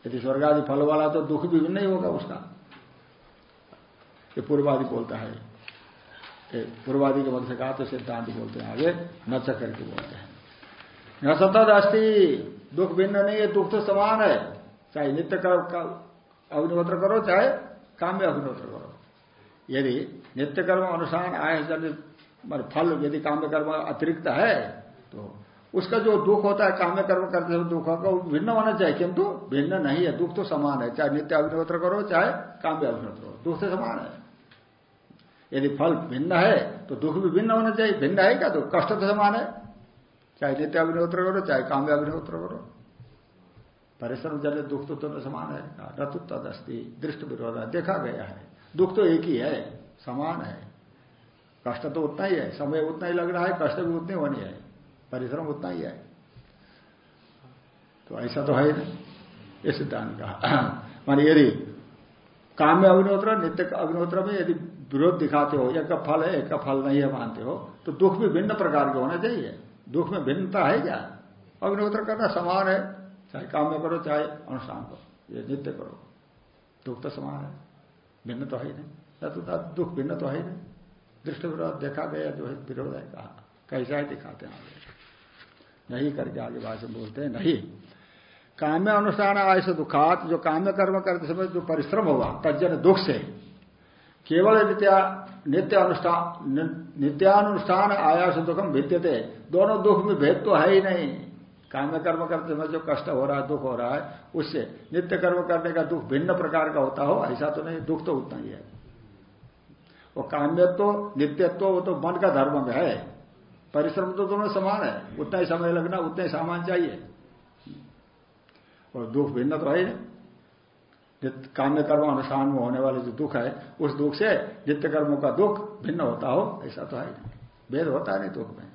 यदि स्वर्ग आदि फल वाला तो दुख भी भिन्न ही होगा उसका। ये पूर्वादि बोलता है। पूर्वादि के मत से कहा तो सिद्धांत बोलते हैं आगे न चक्कर के बोलते हैं। न सतत अस्थि दुख भिन्न नहीं है, दुख तो समान है। चाहे नित्य का अग्निहोत्र करो, चाहे काम्य अग्निहोत्र करो। यदि नित्य कर्म अनुसार आय फल, यदि काम्य कर्म अतिरिक्त है तो उसका जो दुख होता है, काम्य कर्म करते हुए दुख होगा, वो भिन्न होना चाहिए, किंतु भिन्न नहीं है, दुख तो समान है। चाहे नित्य अग्निहोत्र करो, चाहे काम्य अग्निहोत्र करो, दुख तो समान है। यदि फल भिन्न है तो दुख भी भिन्न होना चाहिए, भिन्न है क्या तो कष्ट तो समान है। चाहे नित्य अग्निहोत्र करो, चाहे काम्य अग्निहोत्र करो। परिश्रम जल दुख तो दोनों समान है। न तो तदस्थि दृष्ट विरोध है। देखा गया है। दुख तो एक ही है, समान है। कष्ट तो उतना ही है, समय उतना ही लग रहा है, कष्ट भी उतनी होनी है। परिश्रम उतना ही है। तो ऐसा तो है नहीं, ये सिद्धांत कहा। (clears throat) मान यदि काम में अग्निहोत्र नित्य अग्निहोत्र में यदि विरोध दिखाते हो, एक का फल है, एक का फल नहीं है मानते हो तो दुख भी भिन्न प्रकार के होना चाहिए। दुख में भिन्नता है क्या? अग्निहोत्र करना समान है। चाहे काम में करो, चाहे अनुष्ठान करो, ये नित्य करो। दुख तो समान है। भिन्न तो है ही नहीं। तो दुख भिन्न तो है ही नहीं। दृष्टि विरोध देखा गया, जो है विरोध है कहा? कैसा है दिखाते हैं नहीं करके आगे भाषण बोलते हैं, नहीं। काम्य अनुष्ठान आय से दुखात, जो काम्य कर्म करते समय जो परिश्रम होगा तजन दुख से, केवल नित्या नित्य अनुष्ठान नित्यानुष्ठान आयास दुखम भिद्यते। दोनों दुख में भेद तो है ही नहीं। काम्य कर्म करते समय जो कष्ट हो रहा है, दुख हो रहा है, उससे नित्य कर्म करने का दुख भिन्न प्रकार का होता हो, ऐसा तो नहीं, दुख तो उतना ही है। वो काम्यत्व, नित्यत्व, वो तो मन का धर्म में है। परिश्रम तो दोनों समान है। उतना ही समय लगना, उतना ही सामान चाहिए। और दुख भिन्न तो है काम्य कर्म अनुष्ठान में होने वाले जो दुख है, उस दुख से नित्य कर्मों का दुख भिन्न होता हो, ऐसा तो है नहीं। भेद होता नहीं दुख में।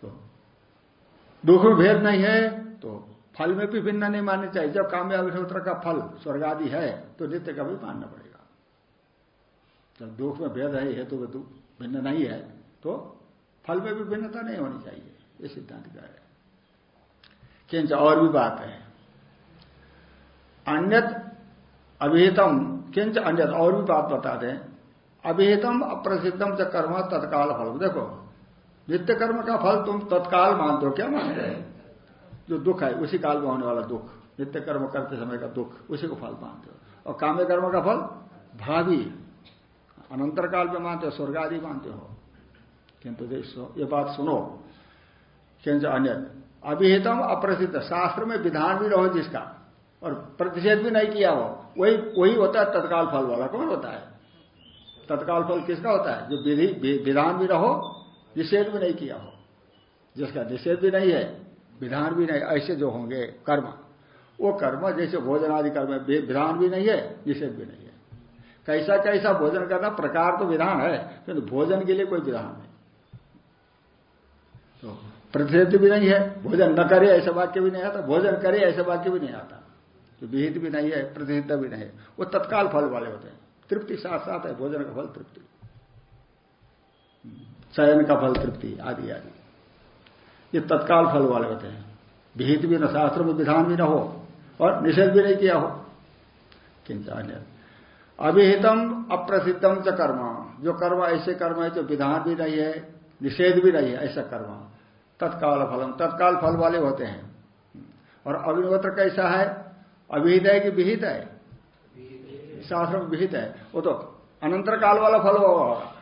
तो दुख में भेद नहीं है तो फल में भी भिन्न नहीं माननी चाहिए। जब काम्य अभिनोत्र का फल स्वर्ग आदि है तो नित्य का भी मानना पड़ेगा। जब दुख में भेद है, हेतु तो भिन्न नहीं है तो फल में भी भिन्नता नहीं होनी चाहिए, ये सिद्धांत का है। किंच और भी बात है। अन्यत अभिहितम किंच अन्यत और भी बात बता दें अभिहितम, अप्रसिद्धम च कर्म तत्काल फल देखो नित्य कर्म का फल तुम तत्काल मानते हो, क्या मानते हैं? जो दुख है, उसी काल में होने वाला दुख। नित्य कर्म करते समय का दुख, उसी को फल मानते हो। और काम्य कर्म का फल, भावी अनंतर काल में मानते हो स्वर्ग आदि मानते हो। किंतु ये बात सुनो। किंच अन्य अभिहितम अप्रसिद्ध। शास्त्र में विधान भी रहो जिसका। और प्रतिषेध भी नहीं किया हो, वही वही होता है तत्काल फल वाला। कौन होता है? तत्काल फल किसका होता है? जो विधि विधान भी रहो, निषेध भी नहीं किया हो। जिसका निषेध भी नहीं है, विधान भी नहीं, ऐसे जो होंगे कर्म, वो कर्म जैसे भोजन आदि कर्म विधान भी नहीं है, निषेध भी नहीं है। कैसा कैसा भोजन करना, प्रकार तो विधान है, किंतु तो भोजन के लिए कोई विधान नहीं। तो प्रतिषेध भी नहीं है, भोजन न करे ऐसा वाक्य भी नहीं आता, भोजन करे ऐसा वाक्य भी नहीं आता। तो विहित भी नहीं है प्रतिषिध भी नहीं है, वो तत्काल फल वाले होते हैं। तृप्ति साथ साथ है, भोजन का फल तृप्ति। चयन का फल तृप्ति, आदि आदि। ये तत्काल फल वाले होते हैं। विहित भी न, शास्त्र में विधान भी न हो, और निषेध भी नहीं किया हो। किंचा अभिहितम अप्रसिद्धम च कर्म। जो कर्म, ऐसे कर्म है, जो विधान भी नहीं है, निषेध भी नहीं है, ऐसा कर्म। तत्काल फलम, तत्काल फल वाले होते हैं। और अग्निहोत्र कैसा है? अभिहित है कि विहित है? शास्त्र में विहित है। वो तो अनंतर काल वाला फल होगा।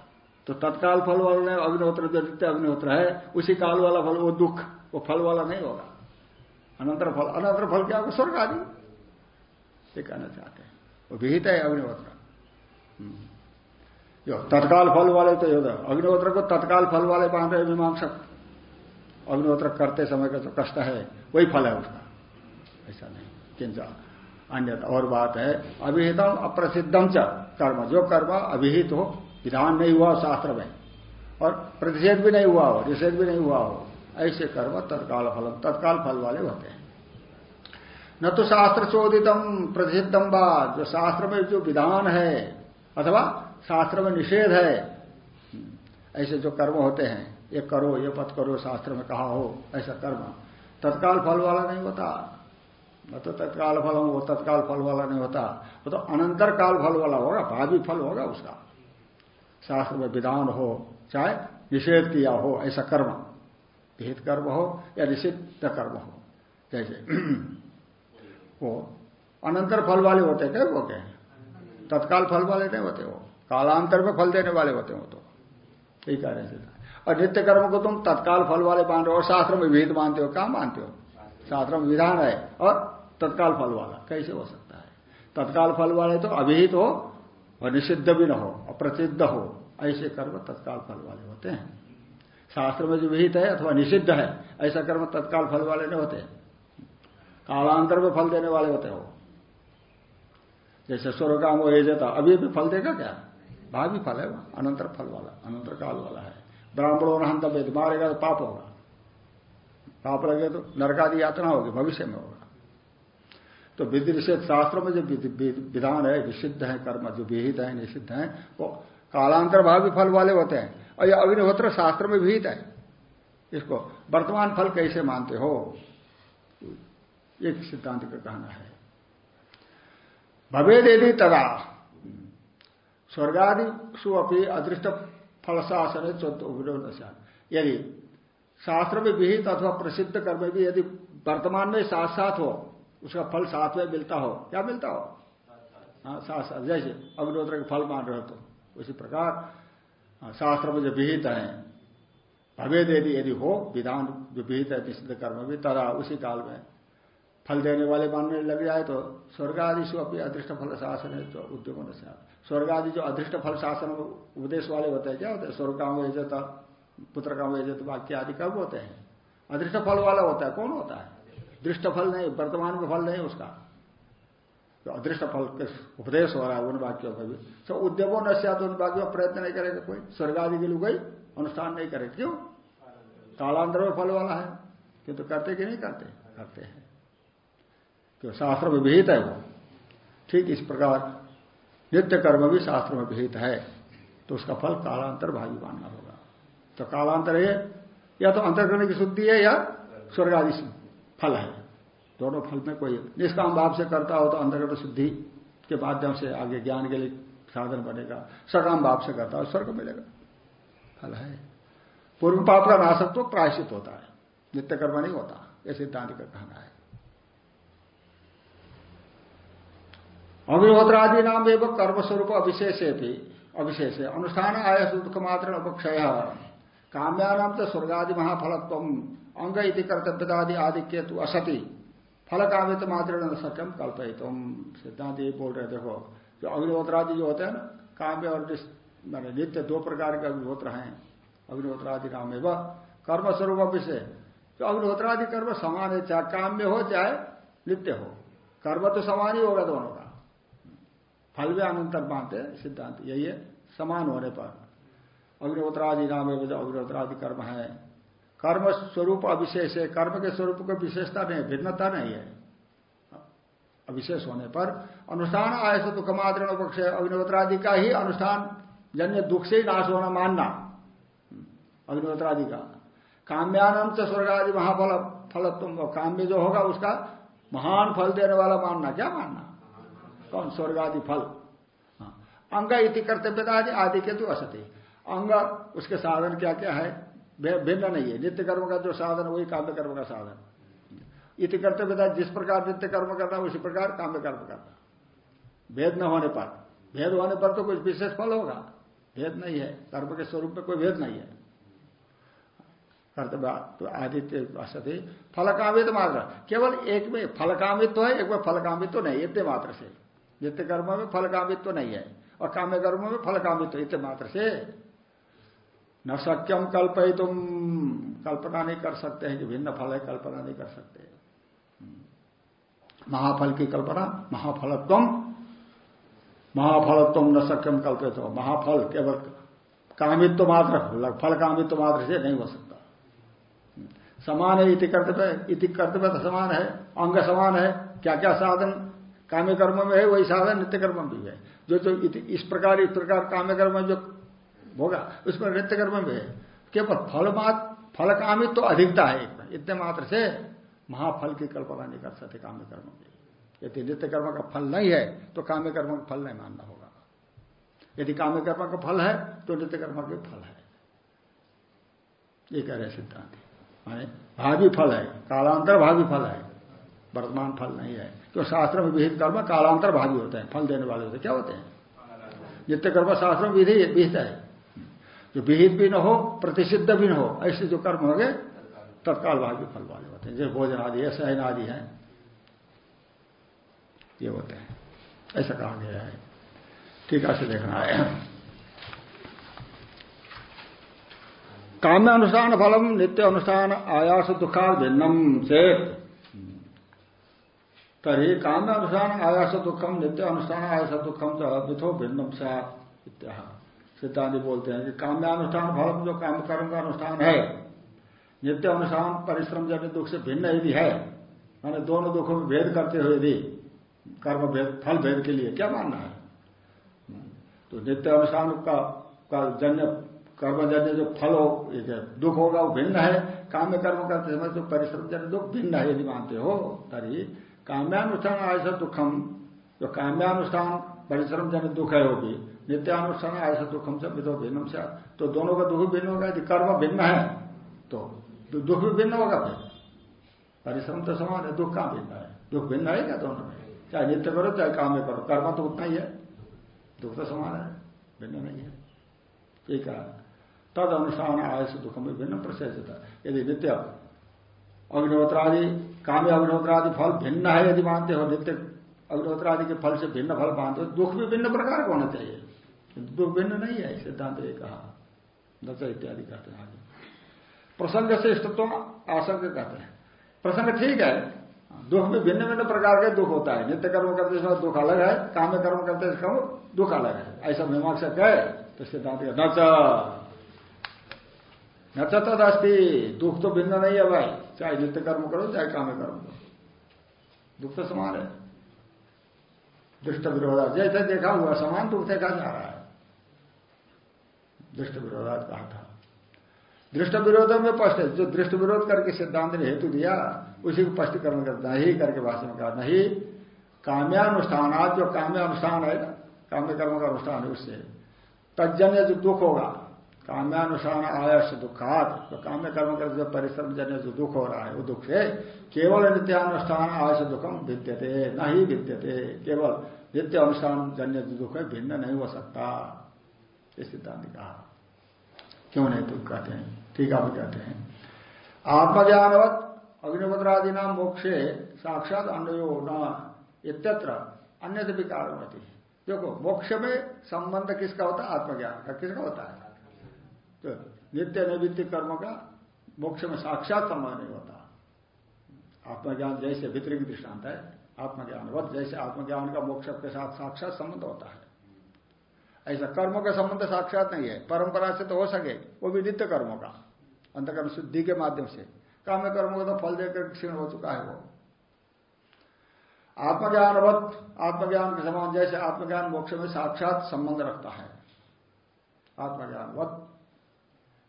तो तत्काल फल वाला अग्निहोत्र जो नित्य अग्निहोत्र है, उसी काल वाला फल, वो दुख, वो फल वाला नहीं होगा। अनंतर फल अनंतर फल क्या होगा? स्वर्ग आदि। ये कहना चाहते हैं। वो विहित है अग्निहोत्र। हम्म। जो तत्काल फल वाले तो अग्निहोत्र को तत्काल फल वाले मान रहे मीमांसक। अग्निहोत्र करते समय का जो कष्ट है, वही फल है उसका। ऐसा नहीं। किंच अन्य और बात है, अभिहितम अप्रसिद्धम च कर्म। जो कर्म अभिहित हो, विधान नहीं हुआ शास्त्र में। और प्रतिषेध भी नहीं हुआ हो, निषेध भी नहीं हुआ हो, ऐसे कर्म तत्काल फल तत्काल फल वाले होते हैं। न तो शास्त्र चोदितम, प्रतिषिद्धम बा। जो शास्त्र में जो विधान है, अथवा शास्त्र में निषेध है, ऐसे जो कर्म होते हैं, ये करो, ये पथ करो, शास्त्र में कहा हो, ऐसा कर्म। तत्काल फल वाला नहीं होता। तो तत्काल फल वो तत्काल फल वाला नहीं होता। वो तो अनंतर काल फल वाला होगा भावी फल होगा उसका। शास्त्र में विधान हो, चाहे निषेध किया हो, ऐसा कर्म। विहित कर्म हो या निषिद्ध कर्म हो, जैसे। वो अनंतर फल वाले होते क्या वो क्या तत्काल फल वाले नहीं होते वो। कालांतर में फल देने वाले होते हो तो। यही कह रहे और नित्य कर्म को तुम तत्काल फल वाले मान रहे हो, और शास्त्र में विहित मानते हो, क्या मानते हो? शास्त्र में विधान है और तत्काल फल वाला, कैसे हो सकता है? तत्काल फल वाले तो अभिहित हो और निषिद्ध भी न हो, अप्रसिद्ध हो, ऐसे कर्म तत्काल फल वाले होते हैं। शास्त्र में जो विहित है अथवा निषिद्ध है, ऐसा कर्म तत्काल फल वाले नहीं होते। कालांतर में फल देने वाले होते हो। जैसे स्वर्ग स्वर्गाम वो एजता अभी भी फल देगा क्या? भावी फल है अनंतर फल वाला अनंतर काल वाला है। ब्राह्मणों ने हंत वेद मारेगा तो पाप होगा। पाप लगे तो नरकादि यात्रा होगी, भविष्य में होगा। तो विधि निषेध शास्त्रों में जो विधान है विसिद्ध है, कर्म जो विहित है, निषिद्ध है, वो कालांतर भावी फल वाले होते हैं। और यह अग्निहोत्र शास्त्र में विहित है। इसको वर्तमान फल कैसे मानते हो? एक सिद्धांत का कहना है। भवेद यदि तदा, स्वर्गादि सुअपी अदृष्ट फल शासन यदि शास्त्र में विहित अथवा प्रसिद्ध कर्म भी यदि वर्तमान में साथ साथ हो उसका फल साथ में मिलता हो क्या मिलता हो? हाँ साथ साथ जैसे अग्निहोत्र के फल मान रहे हो तो उसी प्रकार हाँ, शास्त्र में जो विहित है भवेद यदि यदि हो विधान जो विहित है निषिद्ध कर्म भी तरा उसी काल में फल देने वाले मानने लग जाए तो स्वर्ग आदि से अपनी अदृष्ट फल शासन है तो उद्योग स्वर्ग आदि जो अदृष्ट फल शासन उपदेश वाले होते हैं क्या होते हैं? स्वर्ग यजत पुत्र काम यजत वाक्य आदि कब होते हैं। अदृष्ट फल वाला होता है। कौन होता है? दृष्ट फल नहीं, वर्तमान में फल नहीं उसका। तो अदृष्ट फल के उपदेश हो रहा है उन वाक्यों का भी। तो उद्योगों न तो उन वाक्यों प्रयत्न नहीं करेगा कोई। स्वर्ग आदि के लिए कोई अनुष्ठान नहीं करेगा। क्यों? कालांतर में फल वाला है। किंतु तो करते कि नहीं करते? करते हैं। क्यों शास्त्र में विहित है वो। ठीक इस प्रकार नित्य कर्म भी शास्त्र में विहित है। तो उसका फल कालांतर भागी मानना होगा। तो कालांतर है, या तो अंतर्करण की शुद्धि है, या स्वर्ग आदि फल है। दोनों फल में कोई निष्काम भाव से करता हो तो अंतर्गत शुद्धि के माध्यम से आगे ज्ञान के लिए साधन बनेगा, सकाम भाव से करता हो, स्वर्ग मिलेगा। फल है। पूर्व पाप का नाशक तो प्रायश्चित होता है, नित्य कर्म नहीं होता, यह सिद्धांत का कहना है। अग्निहोत्रादि नाम एवं कर्मस्वरूप अविशेष भी अविशेष, अनुष्ठान आय दुख मात्र उपक्षय काम्यानाम तो स्वर्गादि महाफलत्व अंग इति कर्तव्यतादि आदि के तु असति। फल कामित मात्र सक्यम कल्पित सिद्धांत ये बोल रहे, देखो, जो अग्निहोत्रादि जो होते हैं ना, काम्य और मैंने नित्य दो प्रकार के अग्निहोत्र हैं। अग्निहोत्रादि नाम एवं कर्म स्वरूप विषय तो अग्निहोत्रादि कर्म समान है, चाहे काम्य हो, चाहे नित्य हो। कर्म तो समान ही होगा दोनों का। फल भी अनंतर मानते सिद्धांत यही है, समान होने पर। अग्निहोत्रादि नाम है जो अग्निहोत्रादि कर्म है। कर्म स्वरूप अविशेष है। कर्म के स्वरूप को विशेषता नहीं, भिन्नता नहीं है। अविशेष होने पर अनुष्ठान आय से दुख मात्र उपक्ष अग्निहोत्रादि का ही अनुष्ठान, जन्य दुख से ही नाश होना मानना। अग्निहोत्रादि का। काम्यानंद से स्वर्ग आदि महाफल फल तुम काम्य जो होगा उसका महान फल देने वाला मानना। क्या मानना? कौन? स्वर्ग आदि फल। हाँ। अंग इति कर्तव्यता आदि आदि के तो असत्य अंग उसके साधन क्या क्या है? भिन्न नहीं है। नित्य कर्म का जो साधन वही काम्य कर्म का साधन इति कर्तव्य जिस प्रकार नित्य कर्म करना उसी प्रकार काम्य कर्म करना भेद न होने पर। भेद होने पर तो कुछ विशेष फल होगा। भेद नहीं है। कर्म के स्वरूप में कोई भेद नहीं है। कर्तव्य तो आदित्य असति फलकामित मात्र। केवल एक में फलकामित तो है, एक में फलकामित तो नहीं इतने मात्र से। नित्य कर्म में फलकामित तो नहीं है और काम्य कर्म में फलकामित तो इतने मात्र से। न सक्यम कल्पय तुम कल्पना नहीं कर सकते हैं कि भिन्न फल है, कल्पना नहीं कर सकते महाफल की कल्पना, महाफलत्व। महाफलत्व न सक्यम कल्पित हो महाफल केवल कामित्व मात्र फल कामित्व मात्र से नहीं हो सकता। समान है, इति कर्तव्य इति कर्तव्य तो समान है, अंग समान है क्या क्या साधन? काम्य कर्म में है, वही साधन नित्य कर्म भी है। जो जो इस प्रकार इस प्रकार काम्य कर्म जो होगा उसमें नित्य कर्म में केवल फल मात्र फल कामित तो अधिकता है इतने मात्र से महाफल की कल्पना नहीं कर सकते काम्य कर्म की। यदि नित्य कर्म का फल नहीं है तो काम्य कर्म का फल नहीं मानना होगा। यदि काम्य कर्म का फल है तो नित्य कर्म का फल है। ये कह रहे सिद्धांत। माने भावी फल है, कालांतर भावी फल है। वर्तमान फल नहीं है। क्यों? शास्त्र में विहित कर्म कालांतर भावी होते हैं। फल देने वाले होते क्या होते हैं? नित्य कर्म शास्त्र में विधि विहित है। जो विहित भी न हो, प्रतिषिद्ध भी न हो, ऐसे जो कर्म हो गए तत्काल भावी फल वाले होते हैं। जैसे भोजन आदि है सहन आदि है। ये होते हैं। ऐसा कहा गया है। ठीक से देखना है। काम्यानुष्ठान फलम, नित्य अनुष्ठान, आयास दुखा भिन्नम से तरी काम्यानुष्ठान आयास, दुखम, नित्य अनुष्ठान, आयास, दुखम मिथो भिन्नम सा सिद्धांत बोलते हैं कि काम्यानुष्ठान फलम जो काम कर्म का अनुष्ठान है नित्य अनुष्ठान परिश्रम जन्य दुख से भिन्न यदि है माने दोनों दुखों में भेद करते हुए यदि कर्म भेद फल भेद के लिए क्या मानना है? तो नित्य अनुष्ठान का, का जन्य कर्मजन्य जो फल हो दुख होगा वो भिन्न है काम्य कर्म करते समय जो परिश्रम जन्य दुख भिन्न है यदि मानते हो तरी काम्यानुष्ठान ऐसा दुखम जो काम्यानुष्ठान परिश्रम जन्य दुख है वो भी नित्यानुष्ठान ऐसा दुखम से मिथो भिन्नम से। तो दोनों का दुख भिन्न होगा, यदि कर्म भिन्न है तो दुख भी भिन्न होगा फिर। परिश्रम तो समान है, दुख कहाँ भिन्न है? दुख भिन्न है क्या दोनों में? चाहे नित्य करो, चाहे काम में करो, कर्म तो उतना ही है। दुख तो समान है, भिन्न नहीं है। ठीक है तद अनुष्ठान आय से दुख में भिन्न प्रशेषता यदि नित्य अग्निहोत्रादि, काम्य अग्निहोत्रादि फल भिन्न है, यदि मानते हो, नित्य अग्निहोत्रादि के फल से भिन्न फल मानते हो दुख भी भिन्न प्रकार का होना चाहिए। दुख भिन्न नहीं है, सिद्धांत ये कहा। दस इत्यादि कहते हैं आगे। प्रसंग से इष्टत्व आसंग कहते हैं। प्रसंग ठीक है, दुख में भिन्न भिन्न प्रकार के दुख होता है। नित्य कर्म करते समय दुख अलग है काम्य कर्म करते समय दुख अलग है। ऐसा मीमांसा कहे तो सिद्धांत नच। न तदस्ती दुख तो भिन्न नहीं है भाई। चाहे नित्य कर्म करो, चाहे काम्य कर्म करो। दुख तो समान है। दृष्ट विरोधा जैसे देखा हुआ, समान दुख देखा जा रहा है। दृष्ट विरोधा कहा था। दृष्ट विरोध में स्पष्ट जो दृष्ट विरोध करके सिद्धांत ने हेतु दिया, उसी को स्पष्टीकरण करता ही करके भाषण में कहा, नहीं काम्यानुष्ठान आज जो काम्यानुष्ठान है ना काम्य कर्म का अनुष्ठान है उससे। तजन्य जो दुख होगा काम्यानुष्ठान आयस दुखात। तो काम्य कर्म करते जो परिश्रम जन्य जो दुख हो रहा है, वो दुख से केवल नित्यानुष्ठान आयस दुखम विद्यते, न ही विद्यते। केवल नित्य अनुष्ठान जन्य जो दुख है, भिन्न नहीं हो सकता। इस सिद्धांत कहा। क्यों नहीं तुम कहते हैं? ठीक आप कहते हैं। आत्मज्ञानवत अग्निपत्रादि नाम मोक्षे साक्षात अन्यो न, इत्यत्र अन्य भी कारण होती देखो, मोक्ष में संबंध किसका होता है? आत्मज्ञान का किसका होता है? तो नित्य नैवित्य कर्म का मोक्ष में साक्षात संबंध नहीं होता। आत्मज्ञान जैसे भित्र की दृष्टांत है, आत्मज्ञान वत जैसे आत्मज्ञान का मोक्ष के साथ साक्षात संबंध होता है। ऐसा कर्मों का संबंध साक्षात नहीं है, परंपरा से तो हो सके, वो भी नित्य कर्मों का, अंतकर्म शुद्धि के माध्यम से। काम कर्मों का तो फल देकर क्षीण हो चुका है वो। आत्मज्ञानवत आत्मज्ञान के समान जैसे आत्मज्ञान मोक्ष में साक्षात संबंध रखता है। आत्मज्ञानवत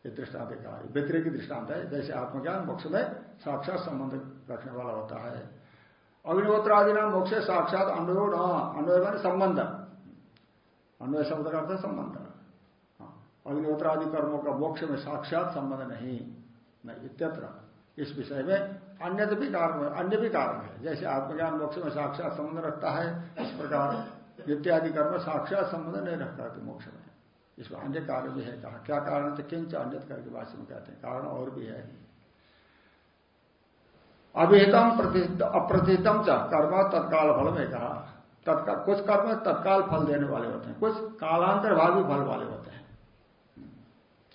ये दृष्टांत कहा। व्यतिरिक दृष्टांत है। जैसे आत्मज्ञान मोक्ष में साक्षात संबंध रखने वाला होता है। अग्निहोत्र आदि नाम मोक्ष साक्षात अन्वय न मान संबंध। अन्वय शब्द का अर्थ संबंध। हाँ, अग्निहोत्र आदि कर्मों का मोक्ष में साक्षात संबंध नहीं इत्यत्र। इस विषय में अन्य भी कारण अन्य भी कारण है। जैसे आत्मज्ञान मोक्ष में साक्षात संबंध रखता है इस प्रकार नित्यादि कर्म साक्षात संबंध नहीं रखता मोक्ष में। इसमें अन्य कारण भी है कहा। क्या कारण तो किंच अन्य करके भाषण में कहते हैं। कारण और भी है। अभिहितम अप्रतिहितम च, कर्म तत्काल फल में कहा। तत्काल, कुछ कर्म तत्काल फल देने वाले होते हैं। कुछ कालांतर भावी फल वाले होते हैं।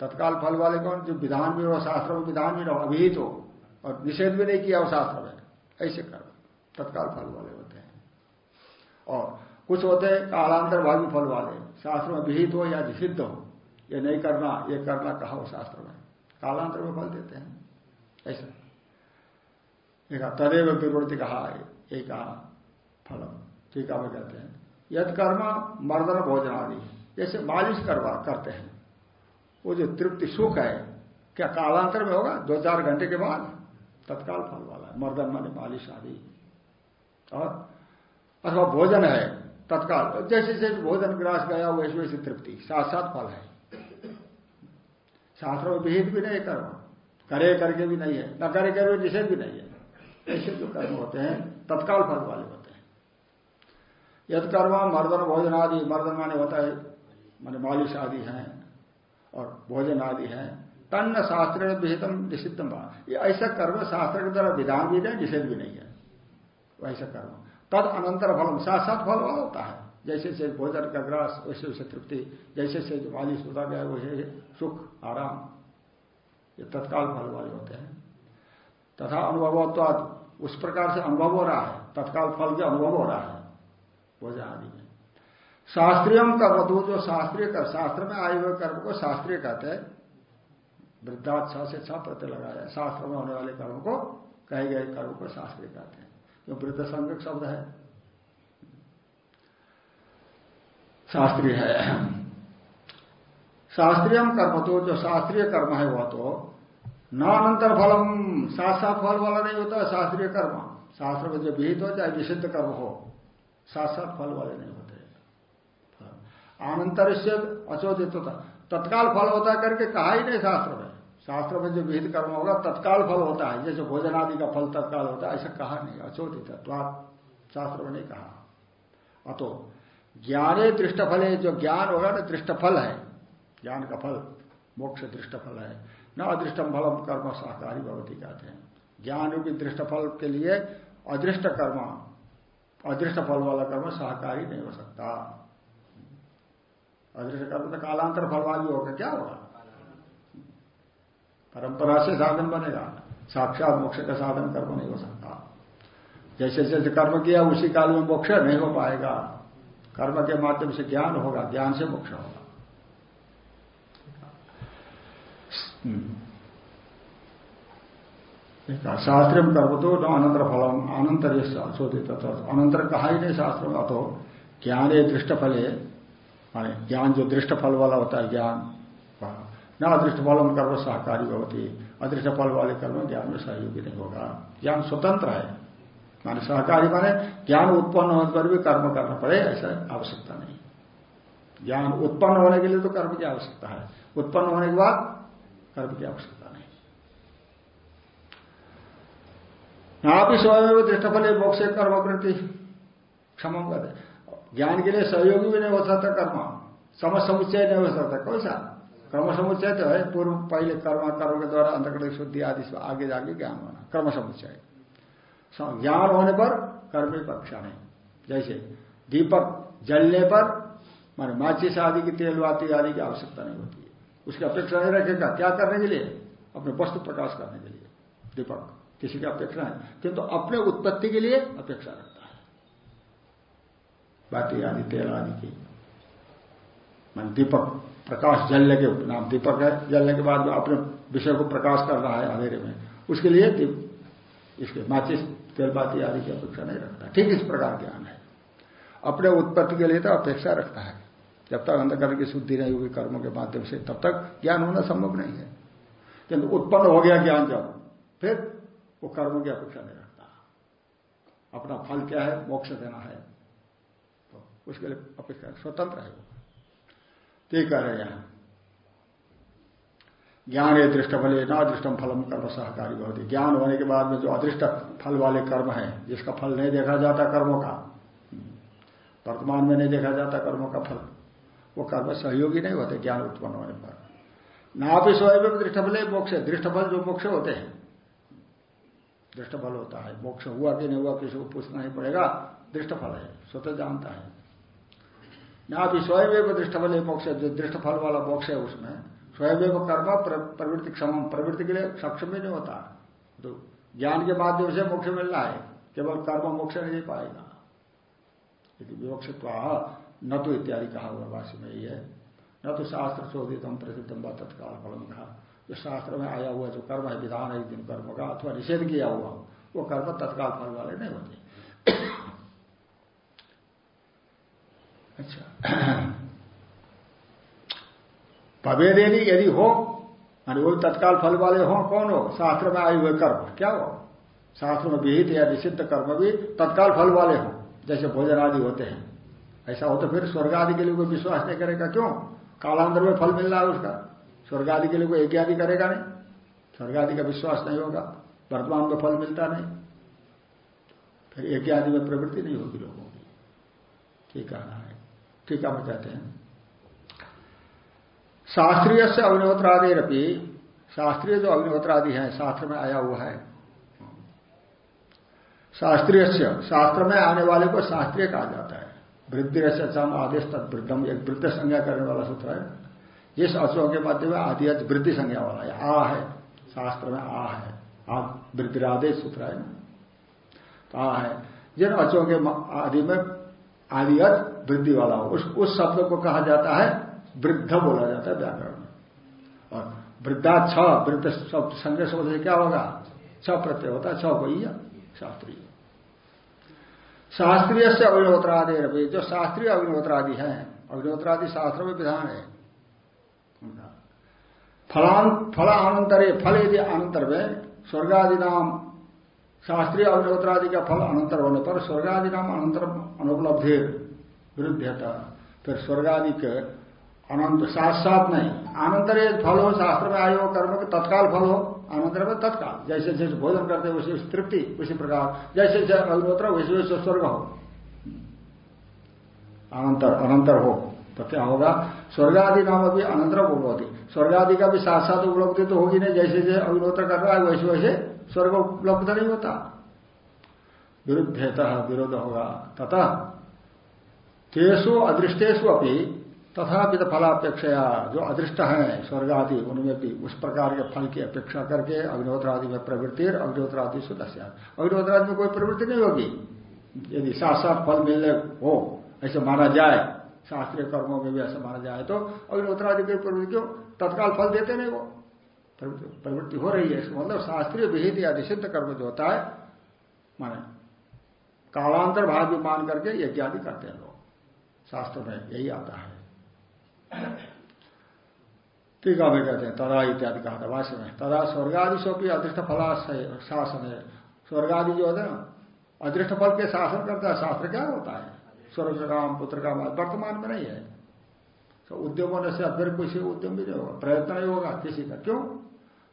तत्काल फल वाले कौन? जो विधान भी हो, शास्त्र में विधान भी रहो अभिहित हो, और निषेध भी नहीं किया हो, शास्त्र में। ऐसे कर्म तत्काल फल वाले होते हैं। और कुछ होते हैं कालांतर भावी फल वाले। शास्त्र में विहित हो या निषिद्ध हो, ये नहीं करना, ये करना कहा हो शास्त्र में। कालांतर में फल देते हैं। ऐसा। एक तदेव विवृत्ति कहा, एक फल ठीक है कहते हैं। यद कर्म मर्दन भोजन आदि जैसे मालिश करवा, करते हैं। वो जो तृप्ति सुख है, क्या कालांतर में होगा? दो चार घंटे के बाद। तत्काल फल वाला है। मर्दन माने मालिश आदि। और, अथवा भोजन है तत्काल। जैसे जैसे भोजन ग्रास गया, वैसे वैसे तृप्ति। साथ साथ फल है। शास्त्रों में विहित भी नहीं कर्म। करे करके भी नहीं है। न करे करे निषेध भी नहीं है। ऐसे जो कर्म होते हैं, तत्काल फल वाले होते हैं। यद कर्म, मर्दन, भोजन आदि। मर्दन माने होता है, माने मालिश आदि है और भोजन आदि हैं। तन्न शास्त्र विहितम निषिद्धम ये ऐसा कर्म शास्त्र के द्वारा विधान भी नहीं निषेध भी नहीं है। वैसा कर्म। तद अनंतर फलम साथ फल वाला होता है। जैसे से भोजन का ग्रास, वैसे वैसे तृप्ति, जैसे से मालिश होता गया, वैसे सुख, आराम, ये तत्काल फल वाले होते हैं। तथा अनुभव तो उस प्रकार से अनुभव हो रहा है। तत्काल फल के अनुभव हो रहा है, भोजन आदि में। शास्त्रीय कर्म तो जो शास्त्रीय कर, शास्त्र में आए हुए कर्म को शास्त्रीय कहते हैं। वृद्धात से छ प्रत्यय लगाया, शास्त्र में होने वाले कर्म को कहे गए कर्म को शास्त्रीय कहते हैं। जो वृद्ध संज्ञक शब्द है। शास्त्रीय है। शास्त्रीय कर्म तो जो शास्त्रीय कर्म है वह तो न अनंतर फलम साथ साथ फल वाला नहीं होता, शास्त्रीय कर्म। शास्त्र में जो विहित हो, चाहे निषिद्ध कर्म हो साथ साथ फल वाले नहीं होते। आनंतर से अचोदित होता। तत्काल फल होता करके कहा ही नहीं शास्त्र में। शास्त्र में जो विहित कर्म होगा, तत्काल फल होता है। जैसे भोजन आदि का फल तत्काल होता है, ऐसा कहा नहीं। अचोदित शास्त्र में नहीं कहा। अतो, ज्ञाने दृष्ट फल है जो ज्ञान होगा ना दृष्ट फल है। ज्ञान का फल, मोक्ष दृष्ट फल है। न अदृष्टम फलम कर्म सहकारी भगवती कहते हैं। ज्ञान रूपी दृष्ट फल के लिए अदृष्ट कर्म, अदृष्ट फल वाला कर्म सहकारी नहीं हो सकता। अदृष्ट कर्म तो कालांतर फल वाली होगा। क्या होगा? परंपरा से साधन बनेगा। साक्षात मोक्ष का साधन कर्म नहीं हो सकता। जैसे जैसे कर्म किया, उसी काल में मोक्ष नहीं हो पाएगा। कर्म के माध्यम से ज्ञान होगा, ज्ञान से मोक्ष होगा। शास्त्र में कर्म तो न अनंतर फलम अनंतर शोधित अनंतर कहा ही नहीं शास्त्र। में अतो ज्ञान ये दृष्ट फल है ज्ञान जो दृष्ट फल वाला होता है ज्ञान। न अदृष्ट फलम कर्म सहकारी होती अदृष्ट फल वाले कर्म ज्ञान में सहयोगी नहीं होगा। ज्ञान स्वतंत्र है। माने सहकारी माने ज्ञान उत्पन्न होने पर भी कर्म करना पड़े, ऐसा आवश्यकता नहीं। ज्ञान उत्पन्न होने के लिए तो कर्म की आवश्यकता है। उत्पन्न होने के बाद कर्म की आवश्यकता नहीं। ना भी स्वयं दृष्टफल मोक्ष कर्म प्रति क्षमा ज्ञान के लिए सहयोगी भी नहीं हो सकता कर्म। सम समुच्चय नहीं हो सकता। कौन सा? कर्म समुच्चय तो है। पूर्व पहले कर्म कर्म के द्वारा अंतर्गत शुद्धि आदि आगे जाके ज्ञान होना। कर्म समुच्चय ज्ञान होने पर कर्म की कक्षा नहीं। जैसे दीपक जलने पर, मान माचिस आदि की तेल वाती आदि की आवश्यकता नहीं होती है। उसकी अपेक्षा नहीं रखेगा। क्या करने के लिए? अपने वस्तु प्रकाश करने के लिए। दीपक। किसी की अपेक्षा है किंतु तो अपने उत्पत्ति के लिए अपेक्षा रखता है। बाती आदि, तेल आदि की। मान दीपक, प्रकाश जलने के नाम दीपक है जलने के बाद अपने विषय को प्रकाश कर रहा है अंधेरे में। उसके लिए इसके माचिस, तेलबाती आदि की अपेक्षा नहीं रखता ठीक इस प्रकार ज्ञान है। अपने उत्पत्ति के लिए तो अपेक्षा रखता है। जब तक अंधकरण की शुद्धि नहीं होगी कर्मों के माध्यम से, तब तक ज्ञान होना संभव नहीं है। किंतु उत्पन्न हो गया ज्ञान जब, फिर वो कर्मों की अपेक्षा नहीं रखता। अपना फल क्या है? मोक्ष देना है। तो उसके लिए अपेक्षा, स्वतंत्र है वो। ठीक कह रहे हैं ज्ञान ये दृष्ट फल न अदृष्टम फलम कर्म सहकारी बहुत ज्ञान होने के बाद में जो अदृष्ट फल वाले कर्म है, जिसका फल नहीं देखा जाता कर्मों का, वर्तमान में नहीं देखा जाता कर्मों का फल, वो कर्म सहयोगी नहीं होते, ज्ञान उत्पन्न होने पर। ना भी स्वयं दृष्टफल मोक्ष है। दृष्टफल जो मोक्ष होते हैं, दृष्टफल होता है। मोक्ष हुआ कि नहीं हुआ किसी को पूछना ही पड़ेगा। दृष्टफल है, स्वतः जानता है। ना भी स्वयं दृष्टफल मोक्ष जो दृष्ट फल वाला मोक्ष है उसमें स्वयं कर्म प्रवृत्ति क्षम, प्रवृत्ति के लिए सक्षम ही नहीं होता। तो ज्ञान के माध्यम से मोक्ष मिलना है, केवल कर्म मोक्ष नहीं पाएगा। विवक्षित्वा न तो इत्यादि कहा हुआ भाष्य में ही है। न तो शास्त्र शोधितम प्रसिद्धम व तत्काल फलम कहा। जो शास्त्र में आया हुआ जो कर्म है, विधान है दिन कर्म का अथवा निषेध किया हुआ वो कर्म तत्काल फल वाले नहीं होते। अच्छा। (clears throat) पवेदेनी यदि हो मान वो तत्काल फल वाले हो, कौन हो? शास्त्र में आए हुए कर्म। क्या हो? शास्त्र में विहित या निषिद्ध कर्म भी तत्काल फल वाले हो, जैसे भोजन आदि होते हैं। ऐसा हो तो फिर स्वर्ग आदि के लिए कोई विश्वास नहीं करेगा। क्यों? कालांतर में फल मिल रहा है उसका। स्वर्ग आदि के लिए कोई यज्ञ आदि करेगा नहीं। स्वर्ग आदि का विश्वास नहीं होगा। वर्तमान में फल मिलता नहीं। फिर यज्ञ आदि में प्रवृत्ति नहीं होगी लोगों की। ठीक कहना है। ठीक है कहते हैं। शास्त्रीय से अग्निहोत्रादि रपी शास्त्रीय जो अग्निहोत्रादि है, शास्त्र में आया हुआ है। शास्त्रीय से शास्त्र में आने वाले को शास्त्रीय कहा जाता है। वृद्धि रचम आदेश तक वृद्धम, एक वृद्ध संज्ञा करने वाला सूत्र है। जिस अचों के मध्य में आदि वृद्धि संज्ञा वाला है, आ है, शास्त्र में आ है। आ वृद्धिरादेश सूत्र है। आ है। जिन अचों के आदि में आदि वृद्धि वाला हो। उस उस शब्द को कहा जाता है, वृद्ध बोला जाता है व्याकरण में। और वृद्धा छ वृद्ध शब्द, संज्ञा शब्द से क्या होगा? छ प्रत्यय होता है छ वही शास्त्रीय शास्त्रीय। से अग्निहोत्रादि जो शास्त्रीय अग्निहोत्रादि है अग्निहोत्रादि शास्त्र में विधान है। फलान फल अनंतरे फल यदि अनंतर में, स्वर्गादि नाम, शास्त्रीय अग्निहोत्रादि का फल अनंतर होने पर स्वर्गादि नाम अनंतर अनुपलब्धि विरुद्धता फिर स्वर्गादि के अनंत साथ साथ नहीं। अनंतर एक फल हो, शास्त्र में हो, कर्म के तत्काल फल हो, अनंतर में तत्काल। जैसे जैसे भोजन करते उसी तृप्ति, उसी प्रकार। जैसे जैसे अग्निहोत्र वैसे वैसे स्वर्ग हो। अनंतर अनंतर हो। तो क्या होगा? स्वर्गादि नाम अभी अनंतर उपलब्धि स्वर्गादि का भी साथ साथ उपलब्धि तो होगी नहीं। जैसे जैसे अग्निहोत्र कर रहा है, वैसे वैसे स्वर्ग उपलब्ध नहीं होता। विरुद्धता विरोध होगा। तथा तेसु अदृष्टेशु अपनी तथा विध फलापेक्षा जो अदृष्ट है स्वर्ग आदि उनमें भी उस प्रकार के फल की अपेक्षा करके अग्निहोत्र आदि में प्रवृत्ति अग्निहोत्र आदि सुदस्य अग्निहोत्र आदि में कोई प्रवृत्ति नहीं होगी। यदि साथ साथ फल मिलने हो, ऐसे माना जाए, शास्त्रीय कर्मों में भी ऐसा माना जाए तो अग्निहोत्र आदि की प्रवृत्ति क्यों? तत्काल फल देते नहीं वो। प्रवृत्ति हो रही है। मतलब शास्त्रीय विहित या निषिद्ध कर्म जो होता है, माने कालांतर भाव भी मान करके यज्ञ आदि करते हैं लोग। शास्त्र में यही आता है। टीका में कहते हैं, तदा इत्यादि कहा था भाष्य में। तदा स्वर्गादि से भी अदृष्ट फला शासन। है स्वर्गादि जो है ना, अदृष्ट फल के शासन करता है, शास्त्र क्या होता है? स्वर्ग काम पुत्र का वर्तमान में नहीं है। तो उद्यम होने से फिर किसी उद्यम भी नहीं होगा, प्रयत्न नहीं होगा किसी का। क्यों?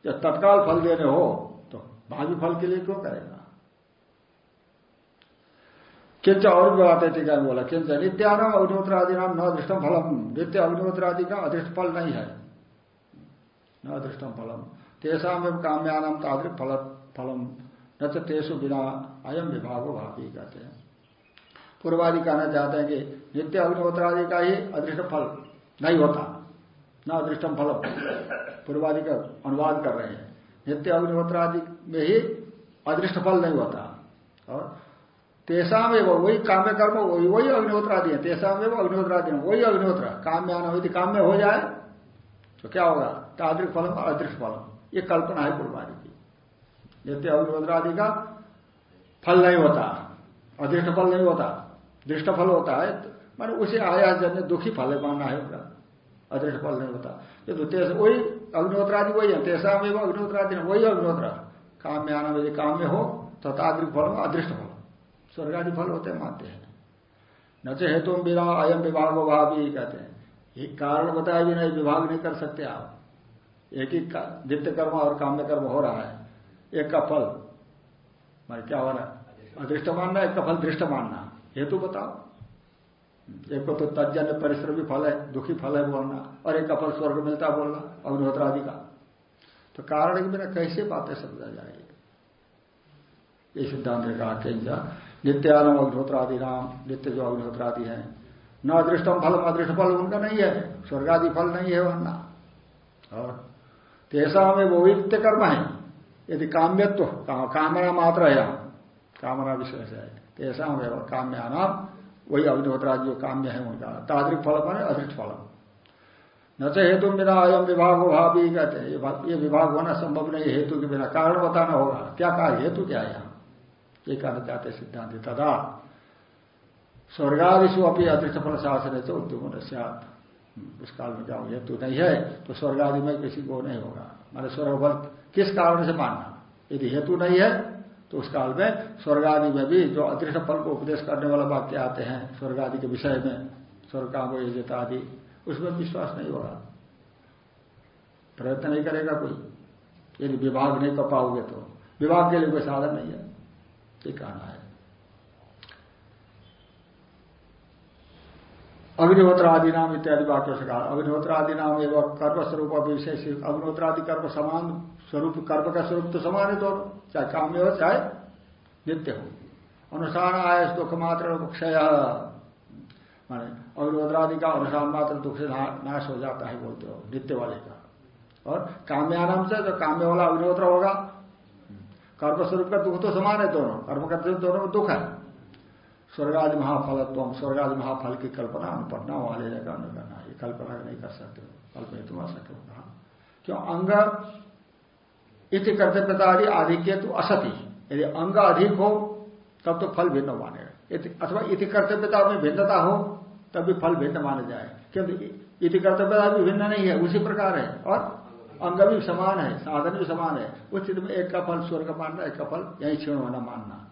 जब तत्काल फल देने हो तो भावी फल के लिए क्यों करेगा? किंच और भी बात है टीका बोला किंच नित्यानाम अग्निहोत्र आदि नाम न अदृष्टम फलम। नित्य अग्निहोत्र आदि का अदृष्ट फल नहीं है। न अदृष्टम फलम। तेषा में काम्यानाम तादृक फल, फलम। न तो तेसु बिना अयम विभागो भावी कहते हैं। पूर्वादि कहना चाहते हैं कि नित्य अग्निहोत्र आदि का ही अदृष्ट फल नहीं होता। न अदृष्टम फलम। पूर्वादि का अनुवाद कर रहे हैं। नित्य अग्निहोत्र आदि में ही अदृष्ट फल नहीं होता। और तेषा में वो वही काम्य कर्म वही वही अग्निहोत्र आदि है तेषा में वो अग्निहोत्र आदि है वही अग्निहोत्र। काम्य आना यदि काम्य हो जाए तो क्या होगा? तादृक फलम अदृष्ट फलम। ये कल्पना है पूर्वादि की। नित्य अग्निहोत्र आदि का फल नहीं होता। अदृष्ट फल नहीं होता। दृष्ट फल होता है मान उसे आया जन्य दुखी फल मानना है उसका अदृष्ट फल नहीं होता। तो वही अग्निहोत्र आदि वही है। तेषा में वो अग्निहोत्र आदि वही अग्निहोत्र। काम्य आना यदि काम्य हो तो तादृक फल, अदृष्ट फल। स्वर्गादि फल होते मानते हैं। न चाहे हेतु बिना अयम विभाग भाव ही कहते हैं। एक कारण बताया भी नहीं विभाग नहीं कर सकते आप। एक ही नित्य कर्म और काम्य कर्म हो रहा है। एक का फल। मैं क्या हो रहा है? अदृष्ट मानना, एक का फल दृष्ट मानना। हेतु बताओ। एक को तो तजन्य परिश्रमी फल है, दुखी फल है बोलना, और एक का फल स्वर्ग मिलता है बोलना अग्निहोत्र आदि का। तो कारण के बिना कैसे बातें समझा जाएगी? ये सिद्धांत ने कहा नित्यानम अग्निहोत्रादि नाम नित्य जो अग्निहोत्रादि है। न अदृष्टम फल अदृष्ट फल उनका नहीं है। स्वर्गादि फल नहीं है वरना। और तेसा में वो नित्य कर्म है। यदि काम्यत्व तो, कामना मात्र है कामना विशेष है। तेसा में काम्या नाम वही अग्निहोत्रा जो काम्य है उनका। तादृक फल माने अदृष्ट फल न तो हेतु बिना अयम विभाग भावी कहते हैं। ये विभाग होना संभव नहीं हेतु के बिना कारण बताना होगा। क्या कहा हेतु क्या है ये कहना चाहते सिद्धांत तथा स्वर्गादिशु अपनी अदृष्ट फल शासन है तो उद्योग उस काल में क्या हेतु नहीं है तो स्वर्ग आदि में किसी को नहीं होगा। माने स्वर्ग फल किस कारण से मानना? यदि हेतु नहीं है तो उस काल में स्वर्ग आदि में भी जो अदृष्ट फल को उपदेश करने वाला वाक्य आते हैं स्वर्ग आदि के विषय में स्वर्ग काम को यजता आदि उसमें विश्वास नहीं होगा। प्रयत्न नहीं करेगा कोई। यदि विभाग नहीं कर पाओगे तो। विभाग के लिए कोई साधन नहीं है। ये कहना है। अग्निहोत्र आदि नाम इत्यादि वाक्यों से कहा। अग्निहोत्र आदि नाम एवं कर्म स्वरूप विशेष अग्निहोत्र आदि कर्म समान स्वरूप, कर्म का स्वरूप तो समान है दोनों, चाहे काम्य हो, चाहे नित्य हो। अनुसार आय दुख मात्र क्षय माने अग्निहोत्र आदि का अनुसार मात्र दुख से नाश हो जाता है बोलते हो, नित्य वाले का। और काम्यानाम से जो काम्य वाला अग्निहोत्र होगा। कर्म स्वरूप का दुख तो समान है दोनों। कर्म करते दोनों में दुख है। स्वर्गादि महाफलत्व स्वर्गादि महाफल की कल्पना, अनुपन्ना वाले जगह नहीं करना ये कल्पना नहीं कर सकते कल्पना तुम असत्य कहा क्यों? अंग इति कर्तव्यता आदि आधिक्य तो असति। यदि अंग अधिक हो, तब तो फल भिन्न माने अथवा इति कर्तव्यता में भिन्नता हो, तब भी फल भिन्न माने जाए। क्योंकि इति कर्तव्यता भी भिन्न नहीं है, उसी प्रकार है। और अंग भी समान है, साधन भी समान है। उस स्थिति में एक का फल, स्वर्ग मानना, एक का फल, यही क्षीण होना मानना।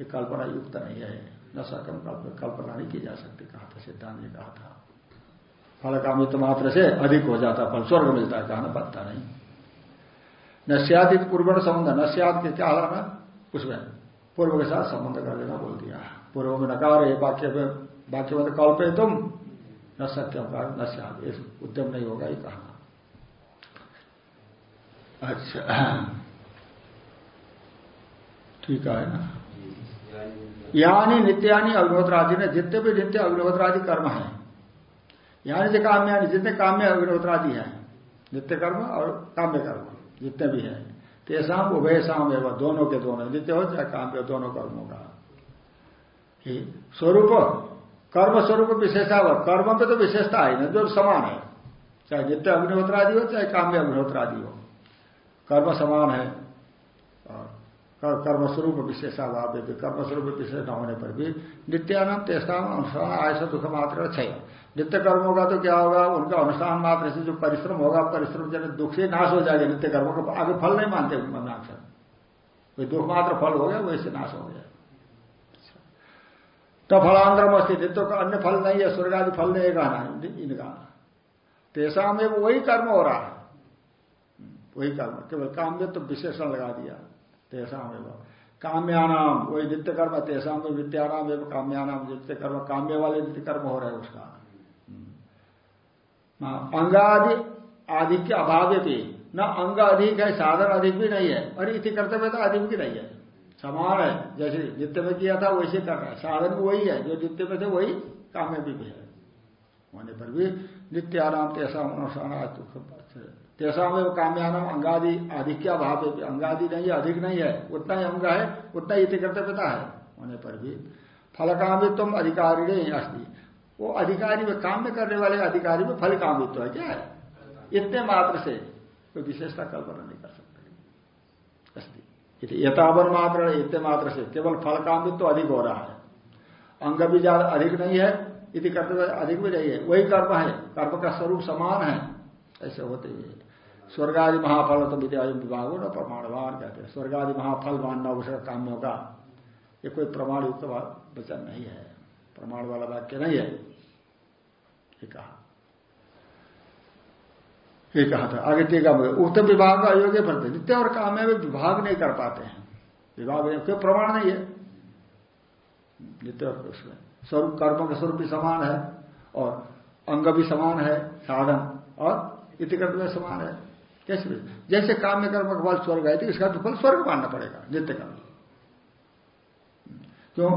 ये कल्पना युक्त नहीं है। न सकम कल्पना नहीं की जा सकती, कहा था सिद्धांत ने कहा था। फल कामित मात्र से अधिक हो जाता, फल स्वर्ग मिलता है, कहना बनता नहीं। नश्यादित पूर्व संबंध नश्याद के क्या हालाना उसमें पूर्व के साथ संबंध कर देना बोल दिया। पूर्व में नकार है, वाक्य में वाक्य में कल पे तुम, न सत्यम का उद्यम नहीं होगा ये कहा अच्छा ठीक है ना? यानी नित्यानि अग्निहोत्रादि ने जितने भी नित्य अग्निहोत्रादि कर्म है, यानी जो से काम्यानि जितने काम्य अग्निहोत्रादि है, नित्य कर्म और काम्य कर्म, जितने भी है तेसाम उभय शाम एवं दोनों के दोनों, नित्य हो चाहे काम्य दोनों कर्मों का। स्वरूप, कर्म स्वरूप विशेषता कर्म पे तो विशेषता है ना, जो समान है, चाहे नित्य अग्निहोत्रादि हो, चाहे काम्य अग्निहोत्रादि हो। कर्म समान है। कर्मस्वरूप विशेषाभाव कर्मस्वरूप विशेष न होने पर भी नित्यानंद तेस्ताम अनुष्ठान आयस दुख मात्र क्षय। नित्य कर्मों का तो क्या होगा? उनका अनुष्ठान मात्र से जो परिश्रम होगा, परिश्रम जन दुख से नाश हो जाएगा, नित्य कर्मों का आगे फल नहीं मानते मनाक्षर कोई दुख मात्र फल हो गया वैसे नाश हो गया। तो फलांतर मस्ती नित्य का अन्य फल नहीं है, स्वर्ग आदि फल नहीं कहना इनका तेसा में वही कर्म हो रहा है। वही कर्म केवल काम में तो विशेषण लगा दिया तेसाम एवं। काम्यानाम वही नित्य कर्म तेसाम में विद्यानाम एवं काम्यानाम नित्य कर्म काम्य वाले नित्य कर्म हो रहे हैं उसका। हम्म। अंगादि आदि के अभाव भी न अंग अधिक है साधन अधिक भी नहीं है और इति कर्तव्य तो अधिक भी नहीं है। समान है जैसे नित्य में किया था वैसे कर रहा है। साधन वही है जो नित्य में थे वही काम्य भी, है। होने पर भी नित्यानाम तेसा अनुसार तेसा में काम्यानम अंगादि अधिक्या भाव है? अंगादि नहीं है, अधिक नहीं है। उतना ही अंग है, उतना ही कर्तव्यता है। होने पर भी फल कामित्व अधिकारी अस्थि वो अधिकारी में काम में करने वाले अधिकारी में फल कामित्व है। क्या है? इतने मात्र से कोई विशेषता कल्पना नहीं कर सकते। अस्थि यथावन मात्र इतने मात्र से। केवल फल कामित्व अधिक हो रहा है। अंग भी ज़्यादा अधिक नहीं है यदि कर्तव्य अधिक भी नहीं है। वही कर्म है। कर्म का स्वरूप समान है। ऐसे होते हुए स्वर्ग आदि महाफल तो विद्या विभाग हो न, प्रमाणवान कहते हैं। स्वर्ग आदि महाफल मानना उसका काम्यों का ये कोई प्रमाण युक्त वचन नहीं है। प्रमाण वाला वाक्य नहीं है। ये कहा। ये कहा था। आगे टीका में, उक्त विभाग का अयोग्य फलते नित्य और काम्य में विभाग नहीं कर पाते हैं। विभाग कोई प्रमाण नहीं है। नित्य और उसमें। स्वरूप, कर्म का स्वरूप भी समान है और अंग भी समान है, साधन और इतिकर्म में समान है। कैसे जैसे काम में कर्म का फल स्वर्ग है तो इसका तो फल स्वर्ग मानना पड़ेगा, नित्य कर्म। क्यों?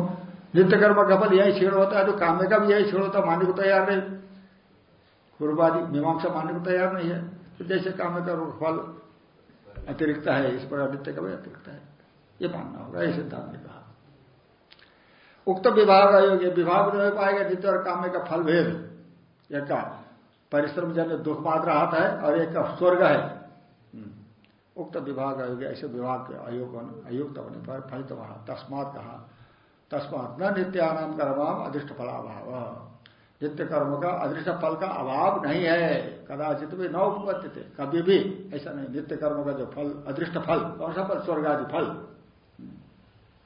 नित्य कर्म का फल यही छेड़ होता है तो काम्य का भी यही छेड़ होता है, मानने को तैयार नहीं। पूर्वादि मीमांसा मानने को तैयार नहीं है। तो जैसे काम्य कर्म का फल अतिरिक्त है, इस पर नित्य का भी अतिरिक्त है। ये मानना होगा, ये सिद्धांत ने कहा। उक्त विभाग अयोग्य विभाग नहीं पाएगा नित्य और काम्य का फल भेद एक का परिश्रम जन दुख मात्र हाथ है और एक स्वर्ग है। हम्म। उक्त विभाग अयोग्य ऐसे विभाग के अयोग अयुक्त होने पर फलित वहाँ तस्मात कहा। तस्मात न नित्यानाम कर्माम अदृष्ट फलाभाव। नित्य कर्म का अदृष्ट फल का अभाव नहीं है। कदाचित भी न उपपत्ति। थे कभी भी ऐसा नहीं। नित्य कर्म का जो फल अदृष्ट फल कौन सा फल? स्वर्ग आदि फल।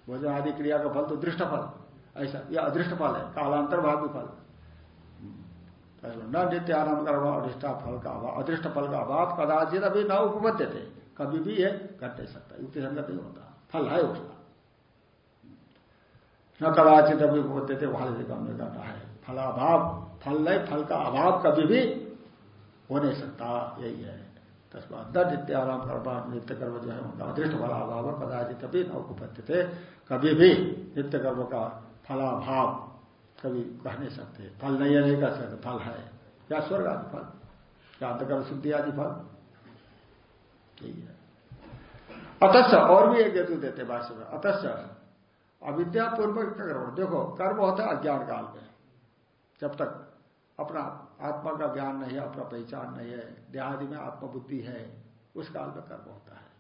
भोजन आदि क्रिया का फल तो दृष्ट फल। ऐसा यह अदृष्ट फल है। कालांतर भावी फल। न नित्य आनंद कर्म अधिष्ठा फल का अभाव, अदृष्ट फल का अभाव कदाचित अभी न उपबद्ध थे कभी भी ये घट नहीं सकता, युक्ति संगत नहीं होता, फल है उसका। न कदाचित अभी उपपद्य थे वहाँ से कम करना है। फलाभाव, फल नहीं, फल का अभाव कभी भी हो नहीं सकता, यही है। तस्मात न नित्य आराम कर्म नित्य कर्म जो है उनका अदृष्ट फलाभाव कदाचित अभी न उपपत्ति थे कभी भी नित्य कर्म का फलाभाव कभी कह नहीं सकते फल नहीं है, नहीं कह सकते। फल है। क्या स्वर्ग आदि फल? क्या अंतकर्म शुद्धि आदि फल? यही है। अतश्च और भी एक हेतु देते भाष्य में। अतश्च अविद्यापूर्वक कर्म देखो, कर्म होता है अज्ञान काल में। जब तक अपना आत्मा का ज्ञान नहीं है, अपना पहचान नहीं है, देहादि में आत्मबुद्धि है, उस काल में कर्म होता है।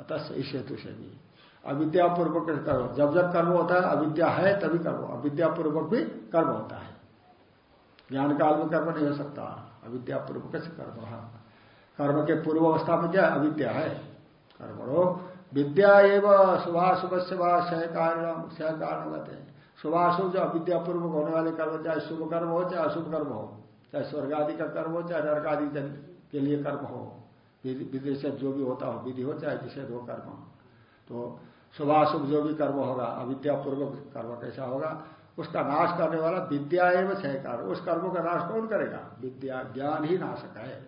अतः इस हेतु से भी। अविद्यापूर्वक कर्म। जब जब कर्म होता है, अविद्या है, तभी कर्म। अविद्यापूर्वक भी कर्म होता है। ज्ञान काल में कर्म नहीं हो सकता। अविद्यापूर्वक से कर्म कर्म के पूर्व अवस्था में क्या? अविद्या है। कर्मणो विद्या एवं शुभाशुभ से क्षय कारण क्षय कारण हैं शुभाशुभ जो अविद्यापूर्वक होने वाले कर्म, चाहे शुभ कर्म हो, चाहे अशुभ कर्म हो, चाहे स्वर्ग आदि का कर्म हो, चाहे नर्क आदि के लिए कर्म हो। विधि से जो भी होता हो, विधि हो, चाहे जिसे दो कर्म। तो शुभाशुभ जो भी कर्म होगा, अविद्यापूर्वक कर्म कैसा होगा, उसका नाश करने वाला विद्या एवं छह कार्य उस कर्म का नाश कौन करेगा? विद्या, ज्ञान ही नाशक है।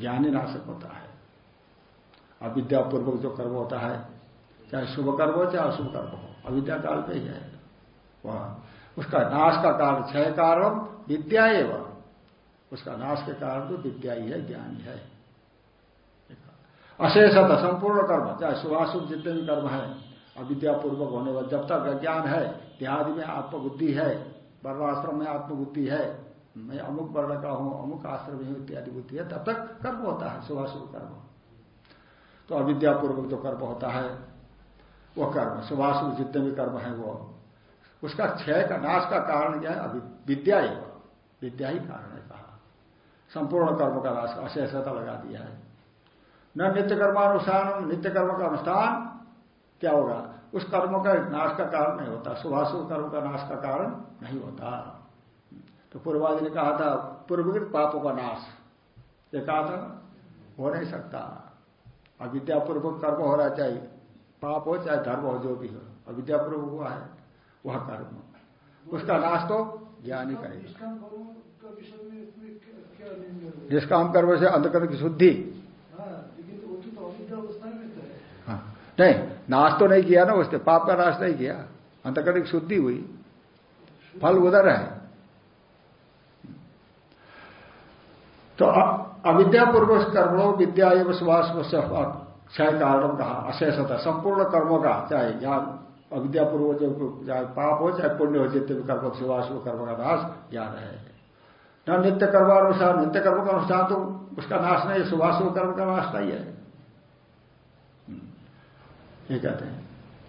ज्ञान ही नाशक होता है। अविद्यापूर्वक जो कर्म होता है, चाहे शुभ कर्म हो, चाहे अशुभ कर्म हो, अविद्या काल पे ही है। वह, उसका नाश का कारण छह कारण विद्या एवं, उसका नाश के कारण तो विद्या ही है, ज्ञान ही है। अशेषत संपूर्ण कर्म चाहे शुभाशुभ जितने भी कर्म है, अविद्यापूर्वक होने वाले, जब तक अज्ञान है देहादि में आत्मबुद्धि है, वर्णाश्रम में आत्मबुद्धि है, मैं अमुक वर्ण का हूँ, अमुक आश्रम में इत्यादि बुद्धि है, तब तक कर्म होता है, शुभाशुभ कर्म। तो अविद्यापूर्वक जो कर्म होता है वह कर्म, शुभाशुभ जितने भी कर्म है वो। उसका क्षय का, नाश का कारण क्या है? विद्या ही विद्या ही कारण है कहा। संपूर्ण कर्म का नाश अशेषता लगा दिया है। न नित्य कर्मानुष्ठान नित्य कर्म का अनुष्ठान क्या होगा? उस कर्म का नाश का कारण नहीं होता शुभाशुभ कर्म का नाश का कारण नहीं होता। तो पूर्वादि ने कहा था पूर्वकृत पापों का नाश। ये कहा था हो नहीं सकता। अविद्यापूर्वक कर्म हो होना चाहिए। पाप हो चाहे धर्म हो जो भी हो। अविद्यापूर्वक हुआ है वह कर्म। उसका नाश तो ज्ञान ही करेगा निष्काम कर्म से अंधकर्म की शुद्धि नहीं, नाश तो नहीं किया ना उसने, पाप का नाश नहीं किया। अंतकरण शुद्धि हुई। फल उधर है। तो अविद्यापूर्वक कर्मों विद्या एवं सुभाष क्षय कारण कहा अशेषता संपूर्ण कर्मों का, चाहे ज्ञान, अविद्यापूर्वक जो चाहे पाप हो, चाहे पुण्य हो, जितने भी कर्म सुभाष कर्म का नाश, ज्ञान है। न नित्य कर्मानुसार, नित्य कर्म का अनुसार तो उसका नाश नहीं है सुभाष कर्म का नाश नहीं है। ये कहते हैं।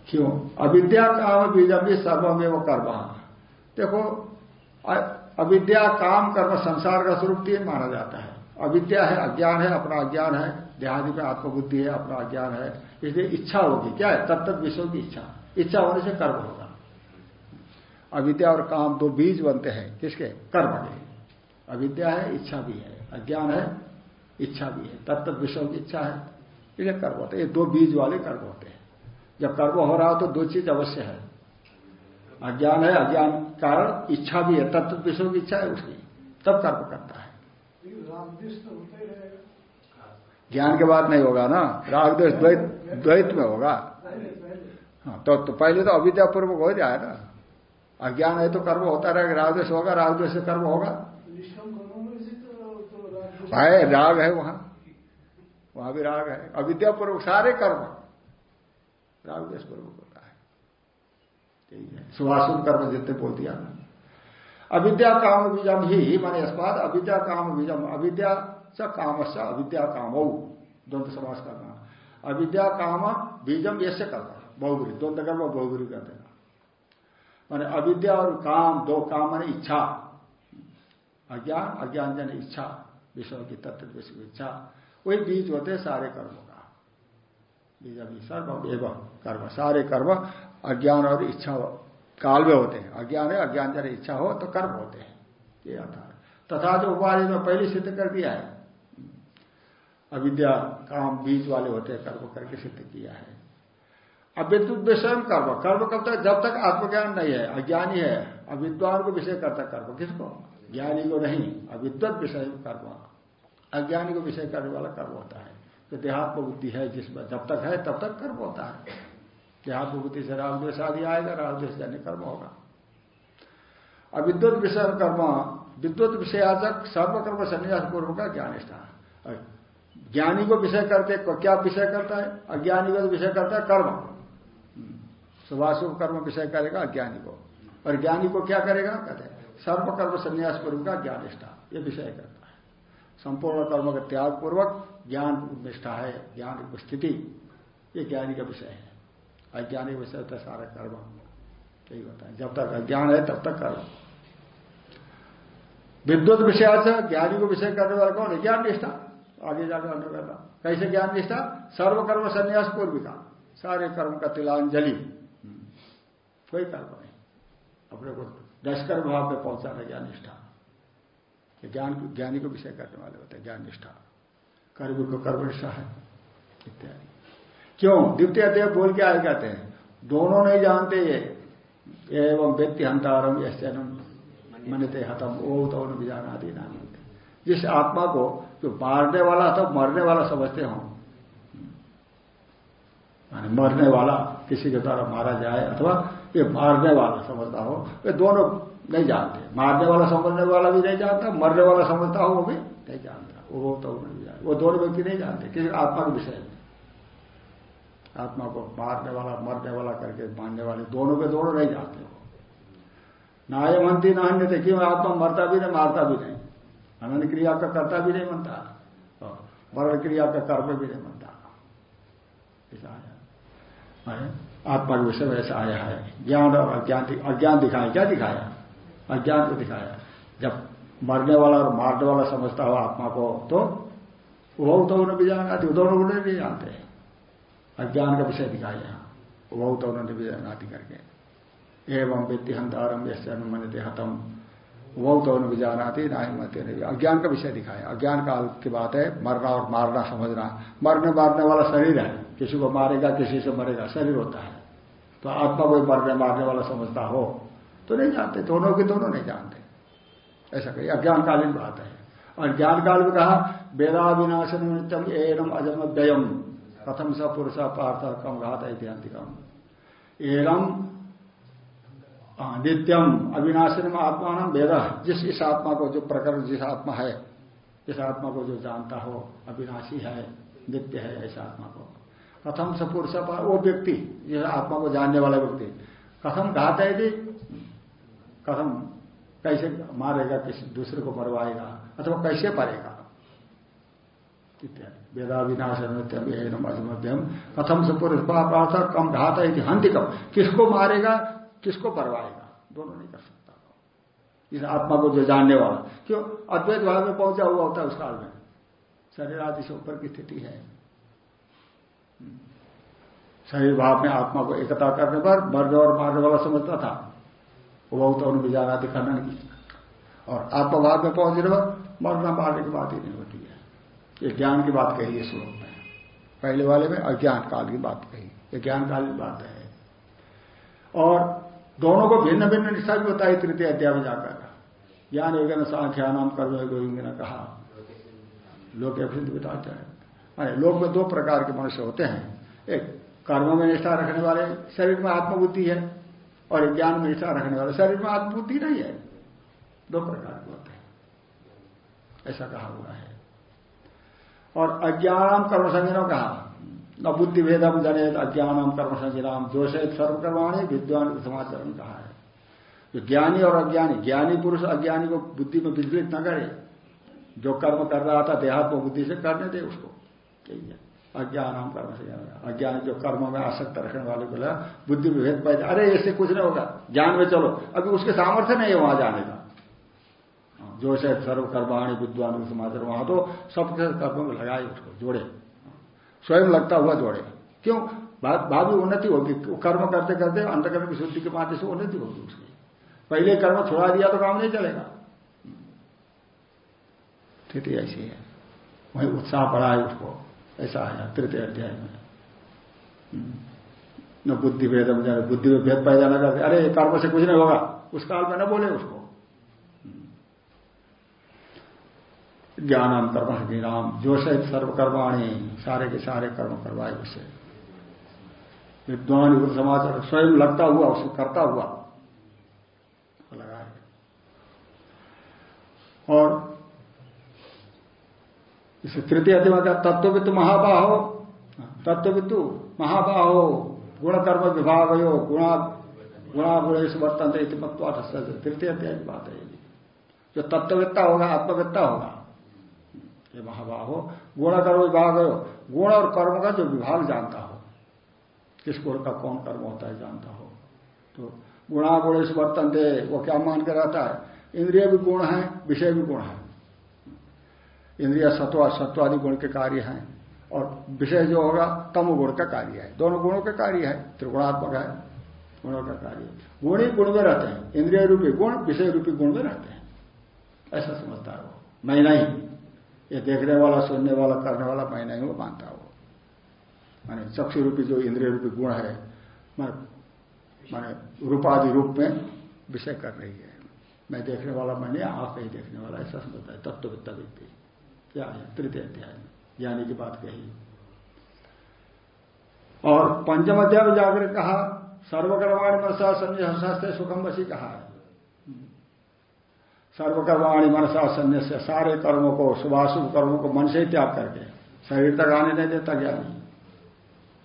क्यों? अविद्या काम बीजम भी सर्वमेव कर्म। देखो अविद्या काम कर्म संसार का स्वरूप तीन माना जाता है। अविद्या है, अज्ञान है, अपना अज्ञान है। देहादि में आत्मबुद्धि है, अपना अज्ञान है। इसलिए इच्छा होगी। क्या है? तत्त विषयों की इच्छा। इच्छा होने से कर्म होगा। अविद्या और काम दो बीज बनते हैं। किसके? कर्म के। अविद्या है, इच्छा भी है। अज्ञान है, इच्छा भी है। तत्त विषयों की इच्छा है। इसलिए कर्म होते ये दो बीज वाले कर्म होते हैं। जब कर्म हो रहा हो तो दो चीज़ अवश्य है। अज्ञान है अज्ञान कारण इच्छा भी है तत्व विषय की इच्छा है उसकी तब कर्म करता है। ज्ञान के बाद नहीं होगा ना? राग द्वेष द्वैत द्वैत में होगा। हाँ तो, तो पहले तो अविद्यापूर्वक हो जाए ना। अज्ञान है तो कर्म होता रहेगा राग द्वेष होगा राग द्वेष से कर्म होगा। है राग है वहाँ। वहाँ भी राग है। अविद्यापूर्वक सारे कर्म। राग द्वेष पूर्वक होता है। सुभाषुभ कर्म जितने बोल दिया अविद्या काम बीजम ही, माने अस्पाद अविद्या काम बीजम, अविद्या च काम से अविद्या काम, द्वंद समास करना अविद्या काम बीजम ऐसे करना बहुबरी द्वंद कर्म बहुबरी कर देना। माने अविद्या और काम, दो काम माने इच्छा। अज्ञान अज्ञान जन इच्छा विषय की तत्व विषय इच्छा। वही बीज होते सारे कर्मों का बीज सर्व एवं कर्म सारे कर्म अज्ञान और इच्छा काल में होते हैं। अज्ञान है, अज्ञान जन इच्छा हो तो कर्म होते हैं। ये आता तथा जो उपाधि में पहले सिद्ध कर दिया है। अविद्या, काम, बीज वाले होते हैं, कर्म करके सिद्ध किया है। अविद्युत विषय कर्म। कर्म कब तक जब तक आत्मज्ञान नहीं है, अज्ञानी है, अविद्वान को विषय करता कर्म। किसको? ज्ञानी को नहीं। अविद्वत विषय कर्म। अज्ञानी को विषय करने वाला कर्म होता है। तो देहात्म बुद्धि है जिसमें जब तक है तब तक कर्म होता है। देहात्म बुद्धि से रागद्वेश आदि आएगा रागद्वेश जाने कर्म होगा। अविद्युत विषय कर्म विद्युत विषयाचक सर्वकर्म संन्यास पूर्व का ज्ञान ज्ञानी को विषय करते क्या विषय करता है? अज्ञानी को विषय करता है कर्म। शुभाशुभ कर्म विषय करेगा, अज्ञानी को। और ज्ञानी को क्या करेगा? कहते सर्वकर्म संन्यास पूर्व का ज्ञान निष्ठा ये विषय करता है। संपूर्ण कर्म का त्याग पूर्वक ज्ञान निष्ठा है, ज्ञान स्थिति ये ज्ञानी का विषय है। अज्ञानी विषय होता है सारा कर्म। यही होता है। जब तक अज्ञान है, तब तक कर्म। विद्युत विषय से ज्ञानी को विषय करने वाला कौन है? ज्ञान निष्ठा। आगे जाकर अनुगता कैसे ज्ञान निष्ठा? सर्वकर्म संन्यास पूर्विका। सारे कर्म का तिलांजलि। कोई कर्म नहीं। अपने को नष्कर भाव में पहुंचाना ज्ञान निष्ठा। ज्ञान ज्ञानी को विषय करने वाले होते हैं, ज्ञान निष्ठा। कर्म को कर्म निष्ठा है, इत्यादि। क्यों? द्वितीय देव बोल के आए कहते हैं, दोनों नहीं जानते ये। एवं व्यक्ति हंतारम यश्चन मनते हतम, ओ तो भी जाना आदि नाम जिस आत्मा को जो मारने वाला अथवा मरने वाला समझते हो, माने मरने वाला किसी के द्वारा मारा जाए अथवा ये मारने वाला समझता हो वे दोनों नहीं जानते। मारने वाला समझने वाला भी नहीं जानता, मरने वाला समझता हो, वो भी नहीं जानता। वो तो नहीं जानता। वो दोनों व्यक्ति नहीं जानते, किसी आत्मा के विषय में। आत्मा को मारने वाला, मरने वाला करके मानने वाले दोनों के दोनों नहीं जानते हो नाय मनती नान्य थे क्यों? आत्मा मरता भी नहीं, मारता भी नहीं। अनंत क्रिया का करता भी नहीं बनता मरण क्रिया का कर्म भी नहीं बनता ऐसा आया आत्मा के विषय में ऐसा आया है। ज्ञान और अज्ञान अज्ञान दिखाया क्या दिखाया? अज्ञान को दिखाया। जब मरने वाला और मारने वाला समझता हो आत्मा को तो वह तो उन्हें भी जानती दोनों उन्हें भी जानते अज्ञान का विषय दिखाया यहाँ। वह तो उन्होंने भी जानती करके। एवं वित्ति हंतारम यश्य अनुमन हतम। वह तो उन्हें भी जानाती ना ही मत अज्ञान का विषय दिखाया। अज्ञान काल की बात है, मरना और मारना समझना। मरने मारने वाला शरीर है। किसी को मारेगा, किसी से मरेगा, शरीर होता है। तो आत्मा कोई मरने मारने वाला समझता हो। तो नहीं जानते, दोनों के दोनों नहीं जानते। ऐसा कही अज्ञानकालीन बात है। और ज्ञान काल में कहा, वेदा विनाशन एनम अजम व्ययम प्रथम स पुरुष पार्थ कम घात ऐतिहांतिकम एनम नित्यम अविनाशी में आत्मा नाम वेद, जिस, इस आत्मा को, जो प्रकरण, जिस आत्मा है, इस आत्मा को जो जानता हो, अविनाशी है, नित्य है, ऐसा आत्मा को। कथम से पुरुष वो व्यक्ति जिस आत्मा को जानने वाला व्यक्ति। कथम घात है यदि कथम कैसे मारेगा, किसी दूसरे को मरवाएगा, अथवा कैसे परेगा? इत्यादि। वेदा विनाश मध्यम कथम से पुरुष कम घात है हंति कम किसको मारेगा, किसको परवाएगा दोनों नहीं कर सकता। इस आत्मा को जो जानने वाला। क्यों? अद्वैत भाव में पहुँचा हुआ होता है उस काल में। शरीर आदि से ऊपर की स्थिति है। शरीर भाव में आत्मा को एकता करने पर मर्द और मारने वाला समझता था। वो बहुत थी खनन की और आत्मभाव में पहुँचने पर मरना मारने की बात ही नहीं होती है। ये ज्ञान की बात कही है श्लोक में। पहले वाले में अज्ञान काल की बात कही। ये ज्ञान काल की बात है। और दोनों को भिन्न भिन्न निष्ठा भी बताई, तृतीय अध्याय में जाकर। ज्ञान योगन सांख्या नाम कर्म गोविंद ने कहा। लोग बताते हैं। अरे लोग में दो प्रकार के मनुष्य होते हैं। एक कर्म में निष्ठा रखने वाले, शरीर में आत्मबुद्धि है। और ज्ञान में निष्ठा रखने वाले। शरीर में आत्मबुद्धि नहीं है। दो प्रकार के होते हैं। ऐसा कहा हुआ है। और अज्ञान कर्म संज्ञा कहा। न बुद्धि भेदम जनित, अज्ञानम कर्म संजिनाम जोशित सर्वकर्माणी, विद्वान समाचरण कहा है। जो ज्ञानी और अज्ञानी, ज्ञानी पुरुष अज्ञानी को बुद्धि में विचलित न करे। जो कर्म कर रहा था, देहात्म बुद्धि से करने दे उसको। यही है। अज्ञान हम कर्म से अज्ञान जो कर्म में आसक्त रखने वाले को बुद्धि विभेद भेद पाए अरे ऐसे कुछ नहीं होगा। ज्ञान में चलो। अभी उसके सामर्थ्य नहीं है वहाँ जाने का। जो से सर्व कर्माणी विद्वान समाचार वहाँ तो सबके कर्म में लगाए उसको, जोड़े। स्वयं लगता हुआ जोड़े। क्यों? भावी उन्नति होगी। कर्म करते करते अंतकर्म की शुद्धि के माध्यम से उन्नति होगी उसकी। पहले कर्म छोड़ा दिया तो काम नहीं चलेगा। स्थिति ऐसी है। वही उत्साह बढ़ा है उसको। ऐसा आया तृतीय अध्याय में। हम्म। न बुद्धि भेद बुद्धि में भेद पैदा न करते अरे कर्म से कुछ नहीं होगा। उस काल में न बोले उसको। हम्म। ज्ञानम कर्म राम। जो से सर्वकर्माणी, सारे के सारे कर्म करवाए उसे। विद्वान समाचार स्वयं लगता हुआ, उसे करता हुआ लगाए और इसे तृतीय अध्यय का तत्ववित्तु महाबाहो। तत्ववित्तु महाबाहो गुण कर्म विभाग हो गुणा गुणा गुणेश वर्तन तृतीय अध्याय की बात है जो तत्ववित्ता होगा, आत्मवित्ता होगा। ये महाबाहो गुण कर्म विभाग हो गुण और कर्म का जो विभाग जानता हो, किस गुण का कौन कर्म होता है जानता हो। तो गुणा गुणेश वर्तन दे वो क्या मान कर रहता है? इंद्रिय भी गुण है, विषय भी गुण है। इंद्रिया सत्व सत्वादि गुण के कार्य हैं। और विषय जो होगा, तम गुण का कार्य है। दोनों गुणों का कार्य है, त्रिगुणात्मक है, गुणों का कार्य। गुण ही गुण में रहते हैं, इंद्रिय रूपी गुण, विषय रूपी गुण में रहते हैं। ऐसा समझता है वो मैं नहीं। ये देखने वाला, सुनने वाला, करने वाला मैं नहीं, वो मानता वो माने चक्षु रूपी जो इंद्रिय रूपी गुण है, माने रूपादि रूप में विषय कर रही है। मैं देखने वाला, मैंने आप नहीं देखने वाला, ऐसा समझता है। तत्ववित्ता व्यक्ति क्या है तृतीय अध्याय ज्ञानी की बात कही। और पंचम अध्याय में जाकर कहा सर्वकर्माणी मनसा संन्यास सुखम बसी कहा सर्वकर्माणी मनसा संन्यास सारे कर्मों को, शुभाशुभ कर्मों को मन से ही त्याग करके, शरीर तक आने नहीं देता ज्ञानी।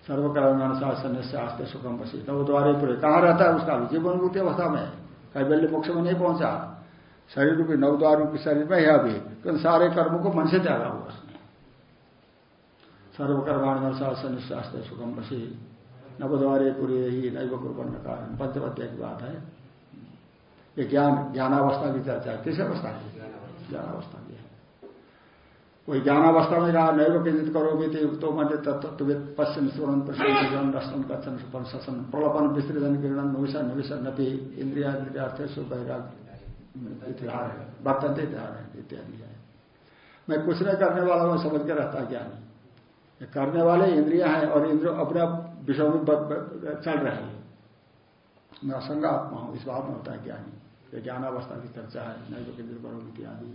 सर्वकर्म मनसा संन्यास आस्ते सुखम बसी नव द्वारे पूरे कहाँ रहता है, उसका जीवन मुक्ति अवस्था में कई कैबल्य मोक्ष में नहीं पहुँचा। शरीर रूपी नवद्वार रूपी शरीर में है। अभी क्योंकि सारे कर्मों को मन से त्यागा हुआ उसने सर्वकर्माण मन शास्त्र सुगम बसी नवद्वारे पूरे ही नैव कुर्बन कारण। पंचमत्या की बात है। ये ज्ञान, ज्ञानावस्था की चर्चा है। किस अवस्था की? ज्ञानावस्था की है। कोई ज्ञानावस्था में कहा नैव केंद्रित करो भी तो मन तत्व पश्चिम स्वरण प्रश्न रसन कथन ससन प्रलपन विस्तृतन किरण नविशन नविशन नपी इंद्रिया इंद्रिया सुवैराग्य इतिहास है इतिहास इत्यादि है मैं कुछ नहीं करने वाला हूँ, समझ के रहता ज्ञानी करने वाले इंद्रिया हैं और इंद्र अपने आप विषय में चल रहे हैं। मैं असंग आत्मा हूँ, इस बात में होता है ज्ञानी ये ज्ञानावस्था की चर्चा है, नैव केंद्र करोगी इत्यादि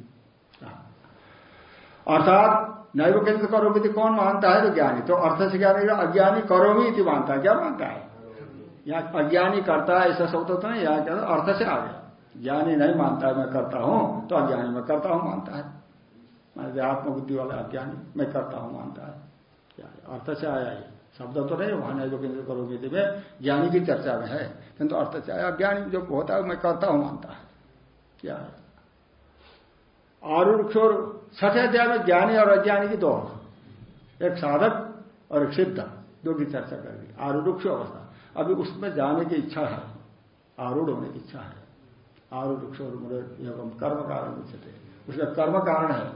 अर्थात नैव केंद्र करोगी कौन मानता है? तो ज्ञानी। तो अर्थ से रहेगा अज्ञानी करोमी इति मानता है। क्या मानता है? यहाँ अज्ञानी करता है, ऐसा शब्द तो नहीं यहाँ क्या अर्थ से आ गया ज्ञानी नहीं मानता है, मैं करता हूँ तो अज्ञानी मैं करता हूँ, मानता है। मान आत्मबुद्धि वाला अज्ञानी, मैं करता हूँ, मानता है। क्या अर्थ से आया ये। शब्द तो नहीं, वहाँ जो केंद्र करोगे में ज्ञानी की चर्चा में है। किंतु अर्थ से आया, अज्ञानी जो होता है, मैं करता हूँ, मानता है। क्या है? आरूढ़ और छठे अध्याय में ज्ञानी और अज्ञानी की दो एक साधक और एक सिद्ध, दो की चर्चा कर दी आरूढ़ अवस्था। अभी उसमें जाने की इच्छा है। आरूढ़ होने की इच्छा है। आरूढ़ एवं कर्म कारण उच्चते उसका कर्म कारण है।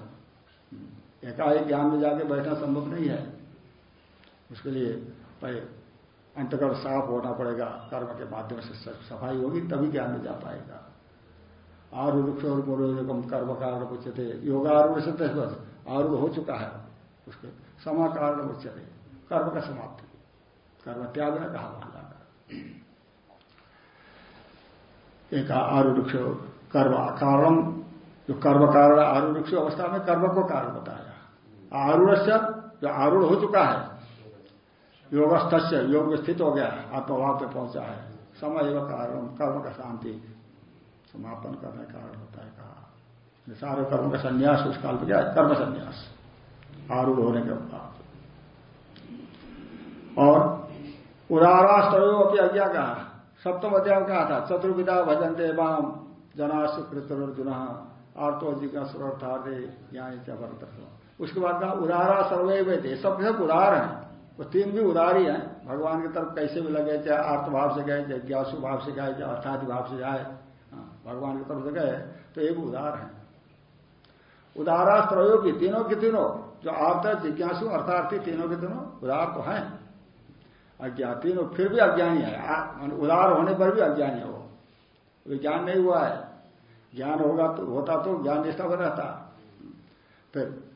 एकाएक ज्ञान में जाके बैठना संभव नहीं है। उसके लिए पहले अंतकर्म साफ़ होना पड़ेगा, कर्म के माध्यम से सफ़ाई होगी, तभी ज्ञान में जा पाएगा। आरूढ़ और मुरोगम कर्म कारण उच्चते योगारूढ़ से बस, आरूढ़ हो चुका है। उसके समा कारण उच्चते कर्म का समाप्ति। कर्म त्याग ने कहा वहाँ जाकर एक आरूढ़ कर्म, कारण, जो कर्म कारण आरूढ़ अवस्था में कर्म को कारण बताया आरूढ़ जो आरूढ़ हो चुका है योगस्थ योग स्थित हो गया है आत्मभाव पे पहुँचा है। समय एवं कारण, कर्म का शांति, समापन करने का कारण होता है, कहा। सारे कर्म का संन्यास, उस काल में क्या कर्म संन्यास। आरूढ़ होने के बाद। और उदाराष्ट्रयो की आज्ञा कहा। सप्तम अध्याय कहा था चतुर्विदा भजन देवाम जनाश कृतर्जुन आर्तो जिज्ञासुरर्थार्थे ज्ञानी च उसके बाद कहा उदारा सर्वे थे सब सब उदार हैं। वो तीन भी उदार ही। है भगवान की तरफ़ कैसे भी लगे चाहे आर्थ भाव से गए चाहे ज्ञासु भाव से गए चाहे अर्थादि भाव से जाए हाँ, भगवान की तरफ़ से गए तो ये भी उदार है। उदारा त्रयो की तीनों के तीनों जो आर्थ जिज्ञासु अर्थार्थी तीनों के तीनों उदार तो है। अज्ञान तीनों फिर भी अज्ञानी है। उदार होने पर भी अज्ञानी हो। अभी ज्ञान नहीं हुआ है। ज्ञान होगा तो होता तो ज्ञान निष्ठा पर रहता। फिर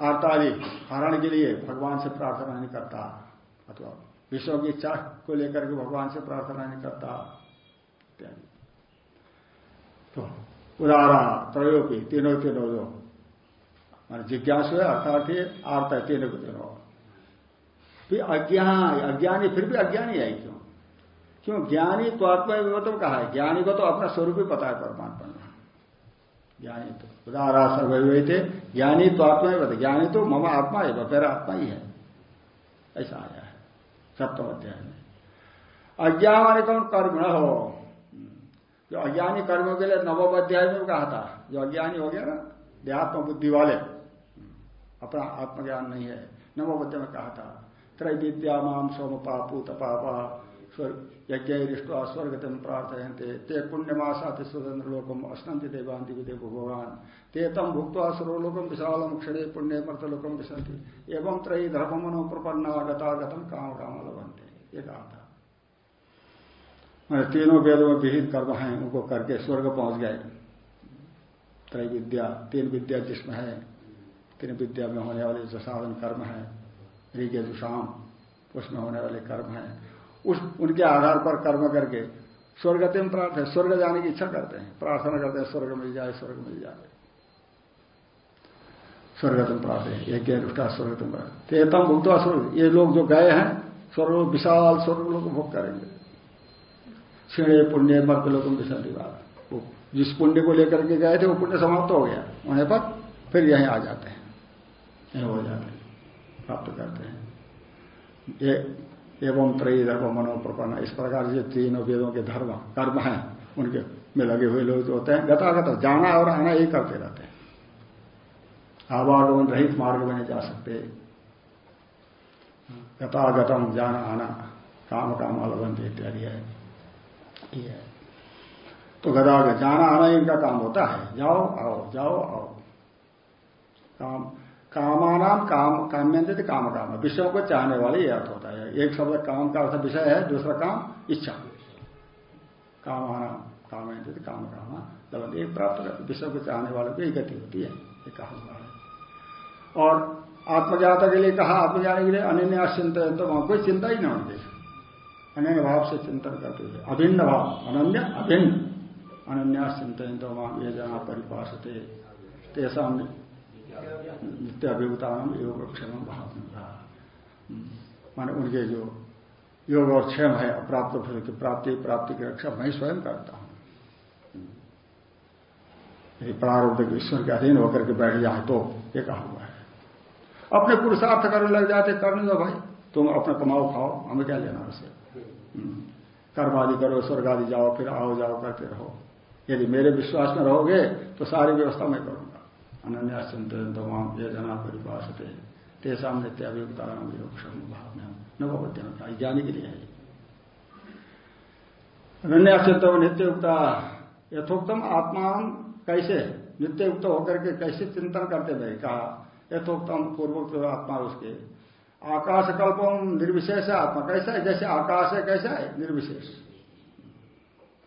आर्तादि हरण के लिए भगवान से प्रार्थना नहीं करता। अथवा विश्व की इच्छा को लेकर के भगवान से प्रार्थना नहीं करता। तो उदारा त्रयोपी, तीनों तीनों जो मान जिज्ञासु है, अर्थात आर्त है, तीनों तीनों फिर अज्ञान, अज्ञानी, फिर भी अज्ञानी है क्यों? क्यों? ज्ञानी तो आत्मा विवतम कहा है। ज्ञानी को तो अपना स्वरूप ही पता है, परमात्मा ज्ञानी तो उदारा सर्वे थे ज्ञानी तो आत्मा ही ज्ञानी तो मम आत्मा है मेरा आत्मा ही है। ऐसा आया है, सप्तम अध्याय में। अज्ञान कौन कर्म न हो? जो अज्ञानी कर्मों के लिए नवम अध्याय में कहा था। जो अज्ञानी हो गया ना, देहात्म बुद्धि वाले, अपना आत्मज्ञान नहीं है। नवम अध्याय में कहा था। त्रय विद्या माम सोम पापू तपापा यज्ञ रिष्टवा स्वर्गतम प्रार्थयते ते पुण्यमासा स्वतंत्र लोकम अश्नंति देवांति विदे भगवान। ते तम भुक्त सर्वलोकम विशालम क्षणे पुण्य मर्तलोकम विशंति एवं त्रयी धर्म मनो प्रपन्ना गतागतम काम काम लभंते ये कहा था तीनों वेदों में विहित कर्म हैं, उनको करके स्वर्ग पहुँच गए। त्रय विद्या तीन विद्या जिसमें है, तीन विद्या में होने वाले जो साधन कर्म है ऋग्य दुषाम उसमें होने वाले कर्म है। उस, उनके आधार पर कर्म करके स्वर्गते में प्रार्थ है, स्वर्ग जाने की इच्छा करते हैं। प्रार्थना करते हैं, स्वर्ग मिल जाए, स्वर्ग मिल जाए। स्वर्गतम प्राप्त है एक अनुष्ठा स्वर्गतम तेतम भुगतवा स्वर्ग, ये लोग जो गए हैं, स्वर्ग विशाल स्वर्ग लोग भोग करेंगे। क्षीणे, पुण्य मर्द लोगों विशाली बात जिस पुण्य को लेकर के गए थे, वो पुण्य समाप्त हो गया। होने पर फिर यहीं आ जाते हैं। यहीं हो जाते हैं। प्राप्त करते हैं एवं त्रयी धर्म मनोप्रपन्न इस प्रकार से तीनों वेदों के धर्म कर्म हैं उनके में लगे हुए लोग जो होते हैं गतागत जाना और आना यही करते रहते हैं आवागमन रहित मार्ग में नहीं जा सकते गतागतम जाना आना काम काम अलबंध इत्यादि है तो गदागत जाना आना इनका काम होता है जाओ आओ जाओ आओ काम कामानाम काम काम्यंत काम काम। विषयों को चाहने वाले यह अर्थ होता है। एक शब्द काम का अर्थ विषय है, दूसरा काम इच्छा। कामानाम कामयंत काम काम। लगन एक प्राप्त विषय को चाहने वाले को एक गति होती है, ये कहा हुआ है। और आत्मज्ञाता के लिए कहा, आत्मज्ञान के लिए अन्य चिंतन तो वहाँ कोई चिंता ही न होती। अन्य भाव से चिंतन करते हुए। अभिन्न भाव, अनन्य, अभिन्न। अनन्या चिंतन तो वहाँ ये जना परिपाश तेसा नित्य अभिभूतान योग क्षेम भाव माने उनके जो योग और क्षेम है, अप्राप्त फल की प्राप्ति प्राप्ति की रक्षा, मैं स्वयं करता हूँ। यदि प्रारब्ध ईश्वर के अधीन होकर के बैठ जाए तो ये कहा हुआ है। अपने पुरुषार्थ करने लग जाते करने दो भाई। तुम अपना कमाओ, खाओ, हमें क्या लेना उसे? कर्म आदि करो, स्वर्ग आदि जाओ, फिर आओ, जाओ, करते रहो। यदि मेरे विश्वास में रहोगे तो सारी व्यवस्था मैं करूँगा। अनन्या चिंतन तमाम ये जना परिभाषते तेषा नित्य अभियुक्ताराम योगक्षम भाव में का ज्ञानी के लिए है अनन्या चिंतन नित्य युक्ता यथोक्तम आत्मा कैसे? नित्य युक्त होकर के कैसे चिंतन करते भाई? कहा, यथोक्तम पूर्वोक्त आत्मा उसके। आकाश कल्पम निर्विशेष आत्मा। कैसा है? जैसे आकाश है, कैसा है? निर्विशेष।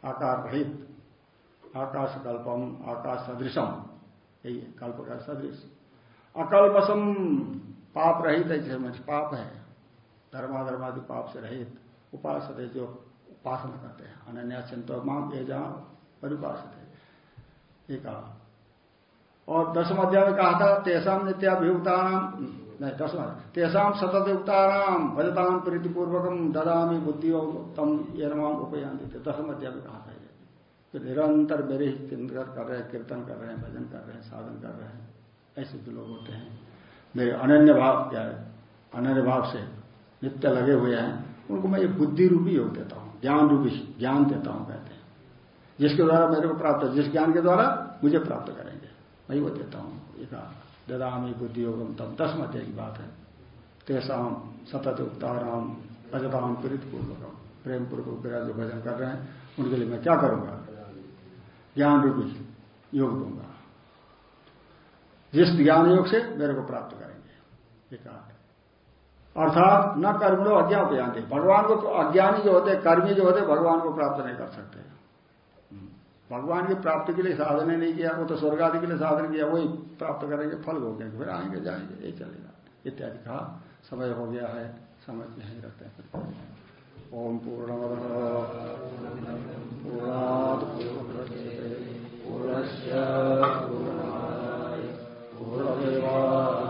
आकार रहित। आकाश कल्पम आकाश सदृशम यही है कल्प का सदृश। अकल्पसम पाप रहित है, जैसे मनुष्य पाप है, धर्माधर्मादि पाप से रहित उपास जो उपासना करते हैं। अनन्या चिंतो माम ये जहाँ परिपास है। ये कहा। और दसम अध्याय में कहा था तेसाम नित्याभियुक्तानाम नहीं, दसवा तेसाम सतत युक्तानाम भजताम प्रीतिपूर्वकम ददामी बुद्धि तम ये नाम उपयान देते दसम अध्याय में कहा था। तो निरंतर मेरे ही चिंतन कर रहे हैं, कीर्तन कर रहे हैं, भजन कर रहे हैं, साधन कर रहे हैं। ऐसे जो लोग होते हैं। मेरे अनन्य भाव, क्या है? अनन्य भाव से नित्य लगे हुए हैं। उनको मैं ये बुद्धि रूपी योग देता हूँ, ज्ञान रूपी ज्ञान देता हूँ, कहते हैं। जिसके द्वारा मेरे को प्राप्त, जिस ज्ञान के द्वारा मुझे प्राप्त करेंगे वही वो देता हूँ। एक ददामी बुद्धि योगम तब दस मध्य की बात है। तेसाम सतत उत्ताराम भजताम पीड़ित पूर्वकम प्रेम पूर्वक मेरा जो भजन कर रहे हैं, उनके लिए मैं क्या करूँगा? ज्ञान रूपी योग दूँगा जिस ज्ञान योग से मेरे को प्राप्त करेंगे एक अर्थात न कर्म लो जानते भगवान को अज्ञानी जो होते, कर्मी जो होते, भगवान को प्राप्त नहीं कर सकते। भगवान की प्राप्ति के लिए साधन ही नहीं किया, वो तो स्वर्ग आदि के लिए साधन किया, वही प्राप्त करेंगे, फल हो गए फिर आएँगे, जाएँगे यही चलेगा। इत्यादि कहा। समय हो गया है, समय नहीं रखते हैं। ओम पूर्ण पूर्णा पुनश्च पुनरेवा